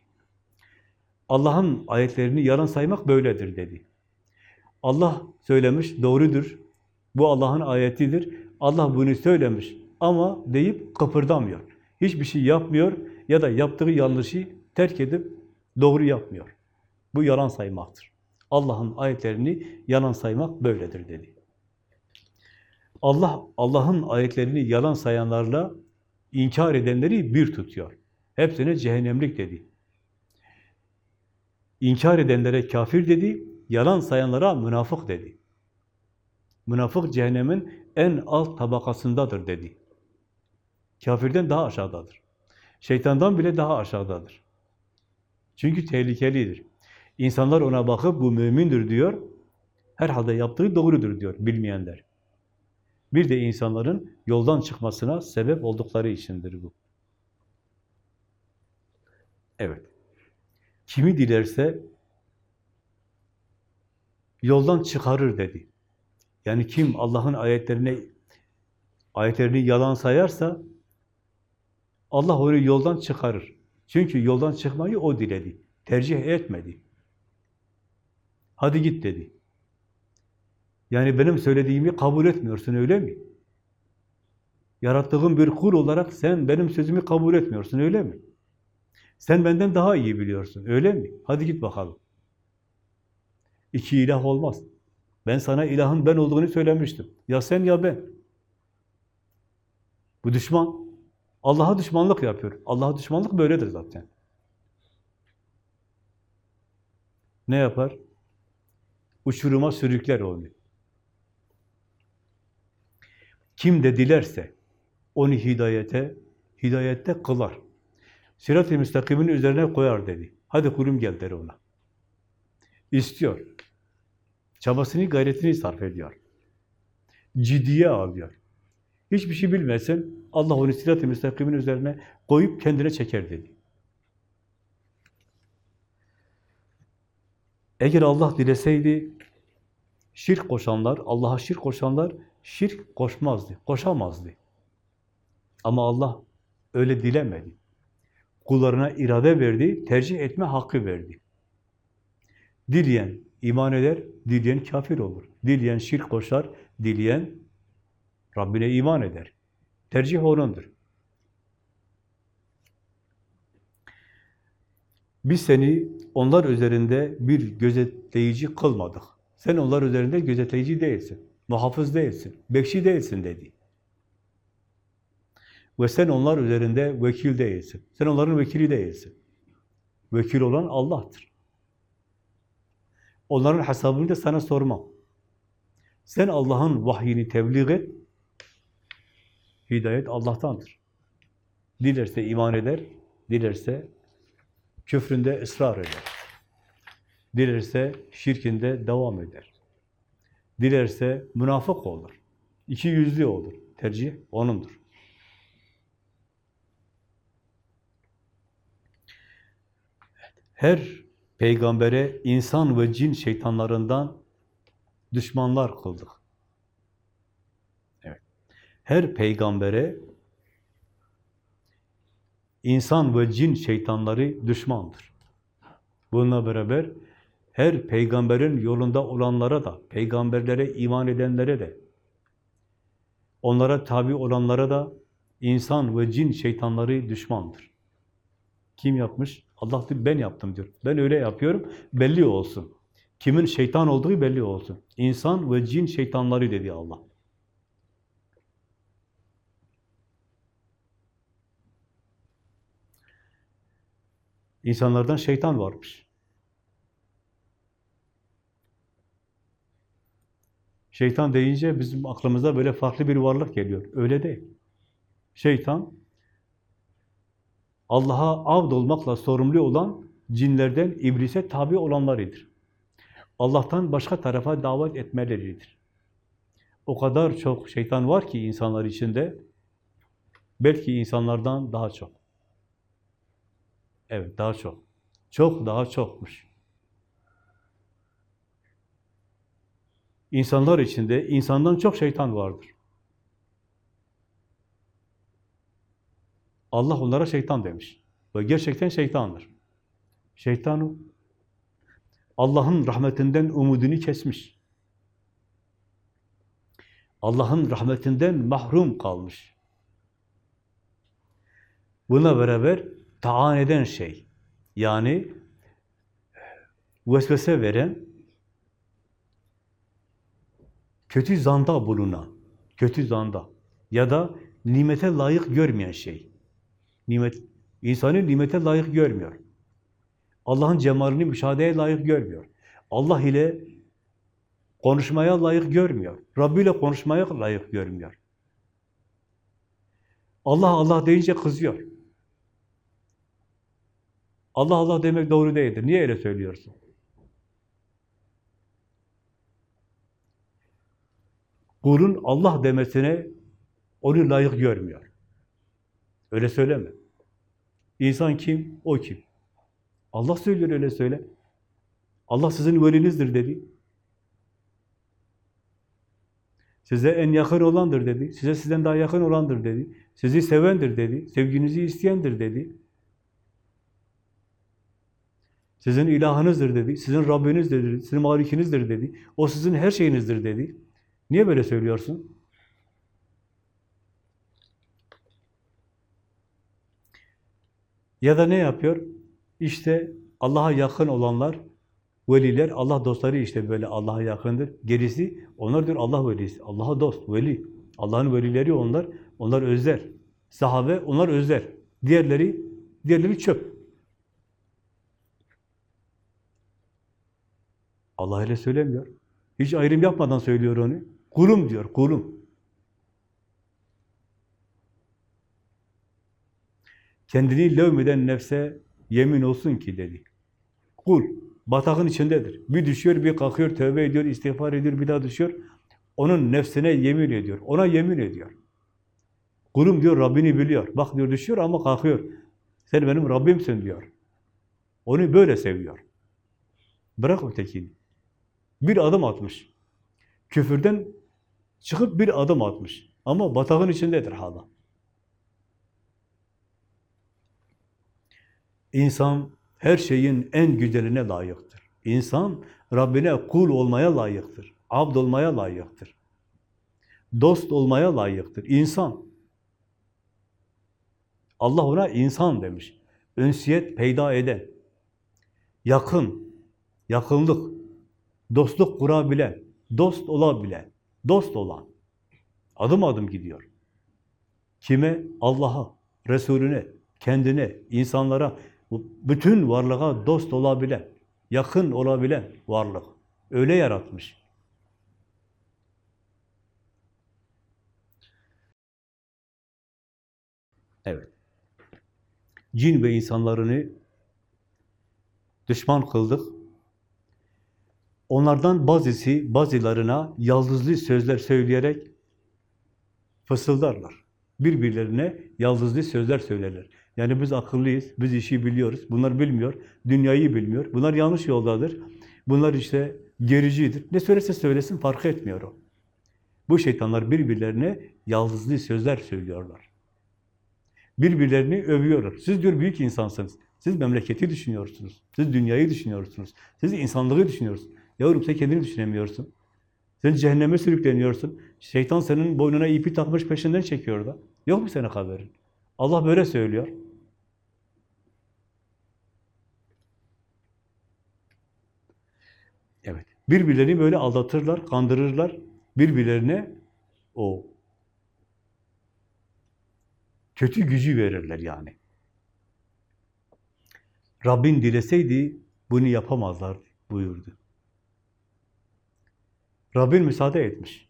Allah'ın ayetlerini yalan saymak böyledir dedi. Allah söylemiş, doğrudur. Bu Allah'ın ayetidir. Allah bunu söylemiş ama deyip kıpırdamıyor. Hiçbir şey yapmıyor ya da yaptığı yanlışı terk edip doğru yapmıyor. Bu yalan saymaktır. Allah'ın ayetlerini yalan saymak böyledir dedi. Allah Allah'ın ayetlerini yalan sayanlarla inkar edenleri bir tutuyor. Hepsine cehennemlik dedi. İnkar edenlere kafir dedi, yalan sayanlara münafık dedi. Münafık cehennemin en alt tabakasındadır dedi. Kafirden daha aşağıdadır. Şeytandan bile daha aşağıdadır. Çünkü tehlikelidir. İnsanlar ona bakıp bu mümindir diyor. Herhalde yaptığı doğrudur diyor bilmeyenler. Bir de insanların yoldan çıkmasına sebep oldukları içindir bu. Evet. Kimi dilerse yoldan çıkarır dedi. Yani kim Allah'ın ayetlerine ayetlerini yalan sayarsa Allah onu yoldan çıkarır. Çünkü yoldan çıkmayı o diledi. Tercih etmedi. Hadi git dedi. Yani benim söylediğimi kabul etmiyorsun öyle mi? Yarattığım bir kul olarak sen benim sözümü kabul etmiyorsun öyle mi? Sen benden daha iyi biliyorsun öyle mi? Hadi git bakalım. İki ilah olmaz. Ben sana ilahın ben olduğunu söylemiştim. Ya sen ya ben. Bu düşman. Allah'a düşmanlık yapıyor. Allah'a düşmanlık böyledir zaten. Ne yapar? Uçuruma sürükler onu. Kim de dilerse onu hidayete, hidayette kılar. Sirat-i müstakimin üzerine koyar dedi. Hadi kulum gel der ona. İstiyor. Çabasını, gayretini sarf ediyor. Ciddiye alıyor. Hiçbir şey bilmesin, Allah onu sirat-i müstakimin üzerine koyup kendine çeker dedi. Eğer Allah dileseydi, şirk koşanlar, Allah'a şirk koşanlar, şirk koşmazdı, koşamazdı. Ama Allah öyle dilemedi. Kullarına irade verdi, tercih etme hakkı verdi. Dileyen iman eder, dileyen kafir olur. Dileyen şirk koşar, dileyen Rabbine iman eder. Tercih onundur. Biz seni onlar üzerinde bir gözetleyici kılmadık. Sen onlar üzerinde gözetleyici değilsin. Muhafız değilsin. Bekçi değilsin dedi. Ve sen onlar üzerinde vekil değilsin. Sen onların vekili değilsin. Vekil olan Allah'tır. Onların hesabını da sana sormam. Sen Allah'ın vahyini tebliğ et. Hidayet Allah'tandır. Dilerse iman eder, dilerse küfründe ısrar eder. Dilerse şirkinde devam eder. Dilerse münafık olur. İki yüzlü olur. Tercih O'nundur. Her peygambere insan ve cin şeytanlarından düşmanlar kıldık. Evet. Her peygambere insan ve cin şeytanları düşmandır. Bununla beraber her peygamberin yolunda olanlara da, peygamberlere iman edenlere de, onlara tabi olanlara da insan ve cin şeytanları düşmandır. Kim yapmış? Allah diyor, ben yaptım diyor. Ben öyle yapıyorum, belli olsun. Kimin şeytan olduğu belli olsun. İnsan ve cin şeytanları dedi Allah. İnsanlardan şeytan varmış. Şeytan deyince bizim aklımıza böyle farklı bir varlık geliyor. Öyle değil. Şeytan, Allah'a avd olmakla sorumlu olan cinlerden iblise tabi olanlarıdır. Allah'tan başka tarafa davet etmeleridir. O kadar çok şeytan var ki insanlar içinde, belki insanlardan daha çok. Evet, daha çok. Çok daha çokmuş. İnsanlar içinde insandan çok şeytan vardır. Allah onlara şeytan demiş. Ve gerçekten şeytandır. Şeytan Allah'ın rahmetinden umudunu kesmiş. Allah'ın rahmetinden mahrum kalmış. Buna beraber taan eden şey, yani vesvese veren, kötü zanda bulunan, kötü zanda ya da nimete layık görmeyen şey. Nimet, insanı nimete layık görmüyor. Allah'ın cemalini müşahedeye layık görmüyor. Allah ile konuşmaya layık görmüyor. Rabbi ile konuşmaya layık görmüyor. Allah Allah deyince kızıyor. Allah Allah demek doğru değildir. Niye öyle söylüyorsun? Kulun Allah demesine onu layık görmüyor. Öyle söyleme. İnsan kim? O kim? Allah söylüyor öyle söyle. Allah sizin velinizdir dedi. Size en yakın olandır dedi. Size sizden daha yakın olandır dedi. Sizi sevendir dedi. Sevginizi isteyendir dedi. Sizin ilahınızdır dedi. Sizin Rabbinizdir dedi. Sizin malikinizdir dedi. O sizin her şeyinizdir dedi. Niye böyle söylüyorsun? Ya da ne yapıyor? İşte Allah'a yakın olanlar, veliler, Allah dostları işte böyle Allah'a yakındır. Gerisi, onlar diyor Allah velisi. Allah'a dost, veli. Allah'ın velileri onlar, onlar özel. Sahabe, onlar özel. Diğerleri, diğerleri çöp. Allah öyle söylemiyor. Hiç ayrım yapmadan söylüyor onu. Kulum diyor, kulum. Kendini levmeden nefse yemin olsun ki dedi. Kul, batakın içindedir. Bir düşüyor, bir kalkıyor, tövbe ediyor, istiğfar ediyor, bir daha düşüyor. Onun nefsine yemin ediyor, ona yemin ediyor. Kulum diyor, Rabbini biliyor. Bak diyor, düşüyor ama kalkıyor. Sen benim Rabbimsin diyor. Onu böyle seviyor. Bırak ötekini. Bir adım atmış. Küfürden çıkıp bir adım atmış. Ama batağın içindedir hala. İnsan her şeyin en güzeline layıktır. İnsan Rabbine kul olmaya layıktır. Abd olmaya layıktır. Dost olmaya layıktır. İnsan. Allah ona insan demiş. Ünsiyet peyda eden, yakın, yakınlık, dostluk kurabilen, dost olabilen, dost olan. Adım adım gidiyor. Kime? Allah'a, Resulüne, kendine, insanlara, bütün varlığa dost olabilen, yakın olabilen varlık. Öyle yaratmış. Evet. Cin ve insanlarını düşman kıldık. Onlardan bazısı bazılarına yaldızlı sözler söyleyerek fısıldarlar. Birbirlerine yaldızlı sözler söylerler. Yani biz akıllıyız, biz işi biliyoruz. Bunlar bilmiyor, dünyayı bilmiyor. Bunlar yanlış yoldadır. Bunlar işte gericidir. Ne söylese söylesin fark etmiyor o. Bu şeytanlar birbirlerine yaldızlı sözler söylüyorlar. Birbirlerini övüyorlar. Siz diyor büyük insansınız. Siz memleketi düşünüyorsunuz. Siz dünyayı düşünüyorsunuz. Siz insanlığı düşünüyorsunuz. Yavrum sen kendini düşünemiyorsun. Sen cehenneme sürükleniyorsun. Şeytan senin boynuna ipi takmış peşinden çekiyor da. Yok mu senin haberin? Allah böyle söylüyor. Evet. Birbirlerini böyle aldatırlar, kandırırlar. Birbirlerine o kötü gücü verirler yani. Rabbin dileseydi bunu yapamazlardı buyurdu. Rabbin müsaade etmiş.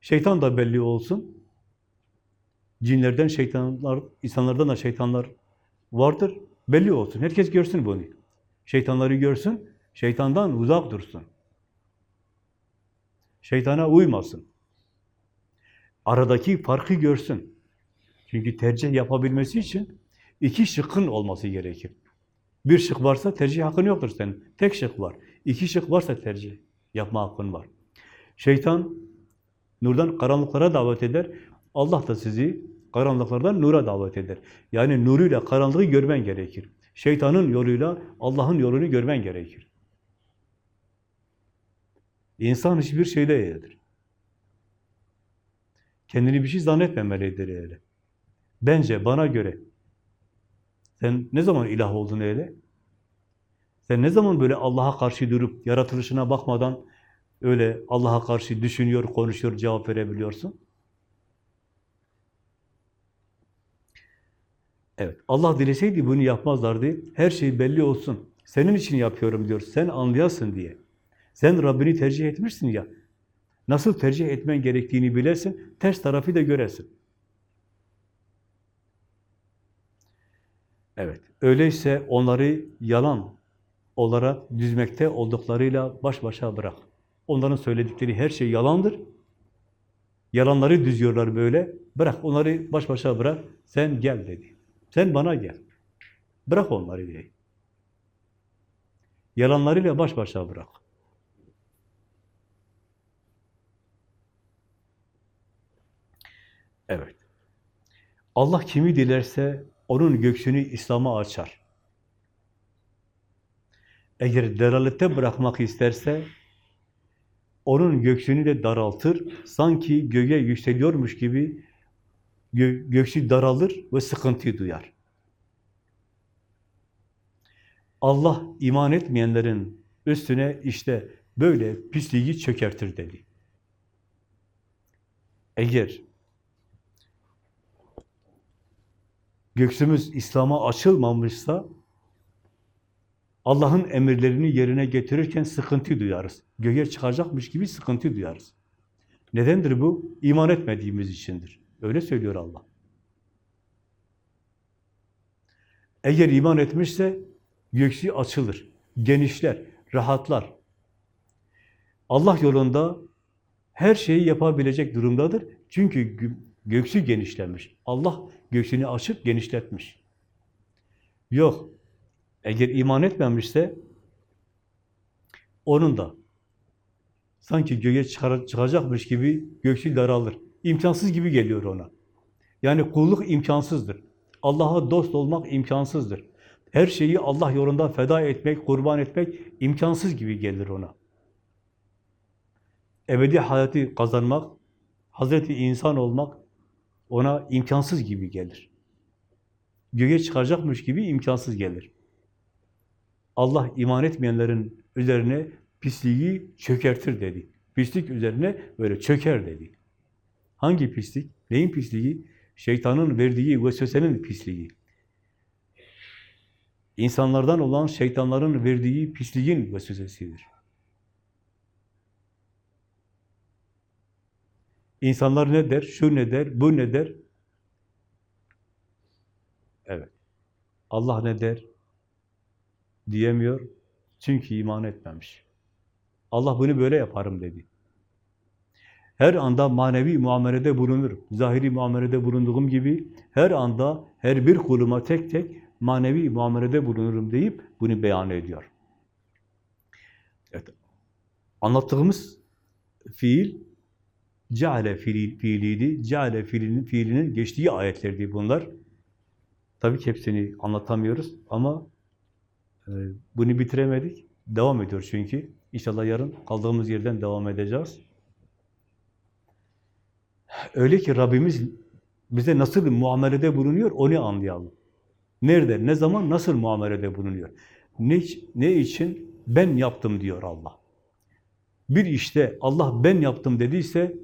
Şeytan da belli olsun. Cinlerden şeytanlar, insanlardan da şeytanlar vardır. Belli olsun. Herkes görsün bunu. Şeytanları görsün, şeytandan uzak dursun. Şeytana uymasın. Aradaki farkı görsün. Çünkü tercih yapabilmesi için iki şıkkın olması gerekir. Bir şık varsa tercih hakkın yoktur senin. Tek şık var. İki şık varsa tercih yapma hakkın var. Şeytan nurdan karanlıklara davet eder. Allah da sizi karanlıklardan nura davet eder. Yani nuruyla karanlığı görmen gerekir. Şeytanın yoluyla Allah'ın yolunu görmen gerekir. İnsan hiçbir şeyde değildir. Kendini bir şey zannetmemelidir öyle. Bence, bana göre. Sen ne zaman ilah oldun öyle? Sen ne zaman böyle Allah'a karşı durup yaratılışına bakmadan öyle Allah'a karşı düşünüyor, konuşuyor, cevap verebiliyorsun? Evet, Allah dileseydi bunu yapmazlardı. Her şey belli olsun. Senin için yapıyorum diyor. Sen anlayasın diye. Sen Rabbini tercih etmişsin ya. Nasıl tercih etmen gerektiğini bilersin, ters tarafı da göresin. Evet, öyleyse onları yalan olarak düzmekte olduklarıyla baş başa bırak. Onların söyledikleri her şey yalandır. Yalanları düzüyorlar böyle. Bırak onları baş başa bırak. Sen gel dedi. Sen bana gel. Bırak onları diye. Yalanlarıyla baş başa bırak. Evet. Allah kimi dilerse onun göksünü İslam'a açar. Eğer delalette bırakmak isterse onun göksünü de daraltır. Sanki göğe yükseliyormuş gibi gö göksü daralır ve sıkıntı duyar. Allah iman etmeyenlerin üstüne işte böyle pisliği çökertir dedi. Eğer göksümüz İslam'a açılmamışsa Allah'ın emirlerini yerine getirirken sıkıntı duyarız. Göğe çıkacakmış gibi sıkıntı duyarız. Nedendir bu? İman etmediğimiz içindir. Öyle söylüyor Allah. Eğer iman etmişse göksü açılır, genişler, rahatlar. Allah yolunda her şeyi yapabilecek durumdadır. Çünkü göksü genişlemiş. Allah göğsünü açıp genişletmiş. Yok. Eğer iman etmemişse onun da sanki göğe çıkacakmış gibi göğsü daralır. İmkansız gibi geliyor ona. Yani kulluk imkansızdır. Allah'a dost olmak imkansızdır. Her şeyi Allah yolunda feda etmek, kurban etmek imkansız gibi gelir ona. Ebedi hayatı kazanmak, Hazreti insan olmak ona imkansız gibi gelir. Göğe çıkacakmış gibi imkansız gelir. Allah iman etmeyenlerin üzerine pisliği çökertir dedi. Pislik üzerine böyle çöker dedi. Hangi pislik? Neyin pisliği? Şeytanın verdiği vesvesenin pisliği. İnsanlardan olan şeytanların verdiği pisliğin vesvesesidir. İnsanlar ne der? Şu ne der? Bu ne der? Evet. Allah ne der? Diyemiyor. Çünkü iman etmemiş. Allah bunu böyle yaparım dedi. Her anda manevi muamelede bulunur. Zahiri muamelede bulunduğum gibi her anda her bir kuluma tek tek manevi muamelede bulunurum deyip bunu beyan ediyor. Evet. Anlattığımız fiil ceale fiil, fiiliydi. Ceale fiilinin, fiilinin geçtiği ayetlerdi bunlar. Tabii ki hepsini anlatamıyoruz ama e, bunu bitiremedik. Devam ediyor çünkü. İnşallah yarın kaldığımız yerden devam edeceğiz. Öyle ki Rabbimiz bize nasıl muamelede bulunuyor onu anlayalım. Nerede, ne zaman, nasıl muamelede bulunuyor? Ne, ne için? Ben yaptım diyor Allah. Bir işte Allah ben yaptım dediyse,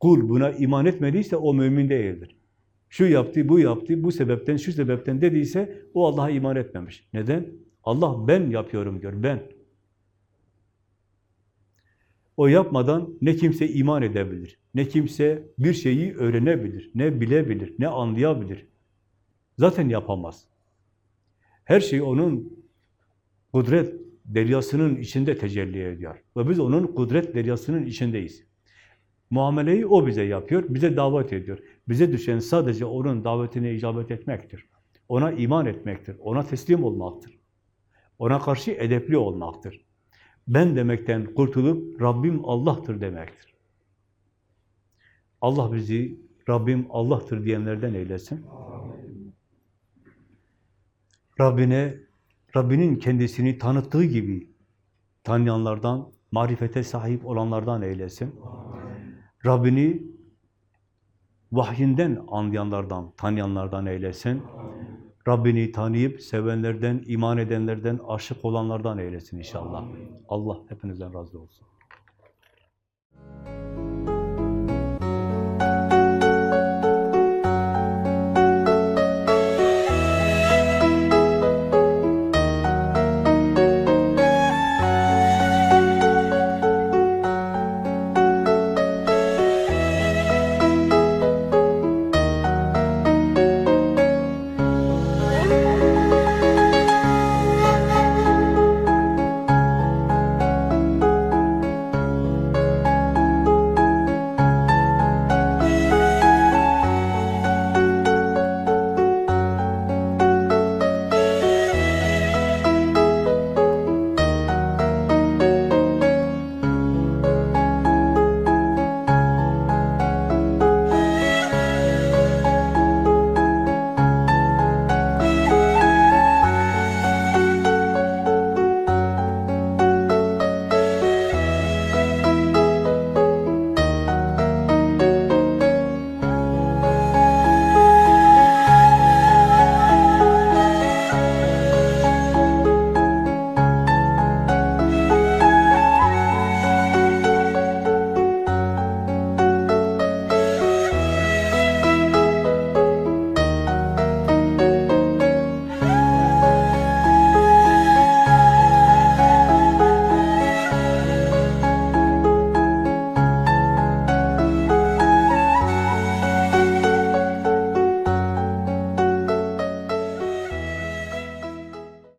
kul buna iman etmediyse o mümin değildir. Şu yaptı, bu yaptı, bu sebepten, şu sebepten dediyse o Allah'a iman etmemiş. Neden? Allah ben yapıyorum diyor, ben. O yapmadan ne kimse iman edebilir, ne kimse bir şeyi öğrenebilir, ne bilebilir, ne anlayabilir. Zaten yapamaz. Her şey onun kudret deryasının içinde tecelli ediyor. Ve biz onun kudret deryasının içindeyiz. Muameleyi o bize yapıyor, bize davet ediyor. Bize düşen sadece onun davetine icabet etmektir. Ona iman etmektir, ona teslim olmaktır. Ona karşı edepli olmaktır. Ben demekten kurtulup Rabbim Allah'tır demektir. Allah bizi Rabbim Allah'tır diyenlerden eylesin. Rabbine, Rabbinin kendisini tanıttığı gibi tanıyanlardan, marifete sahip olanlardan eylesin. Rabbini vahyinden anlayanlardan, tanıyanlardan eylesin. Rabbini tanıyıp sevenlerden, iman edenlerden, aşık olanlardan eylesin inşallah. Allah hepinizden razı olsun.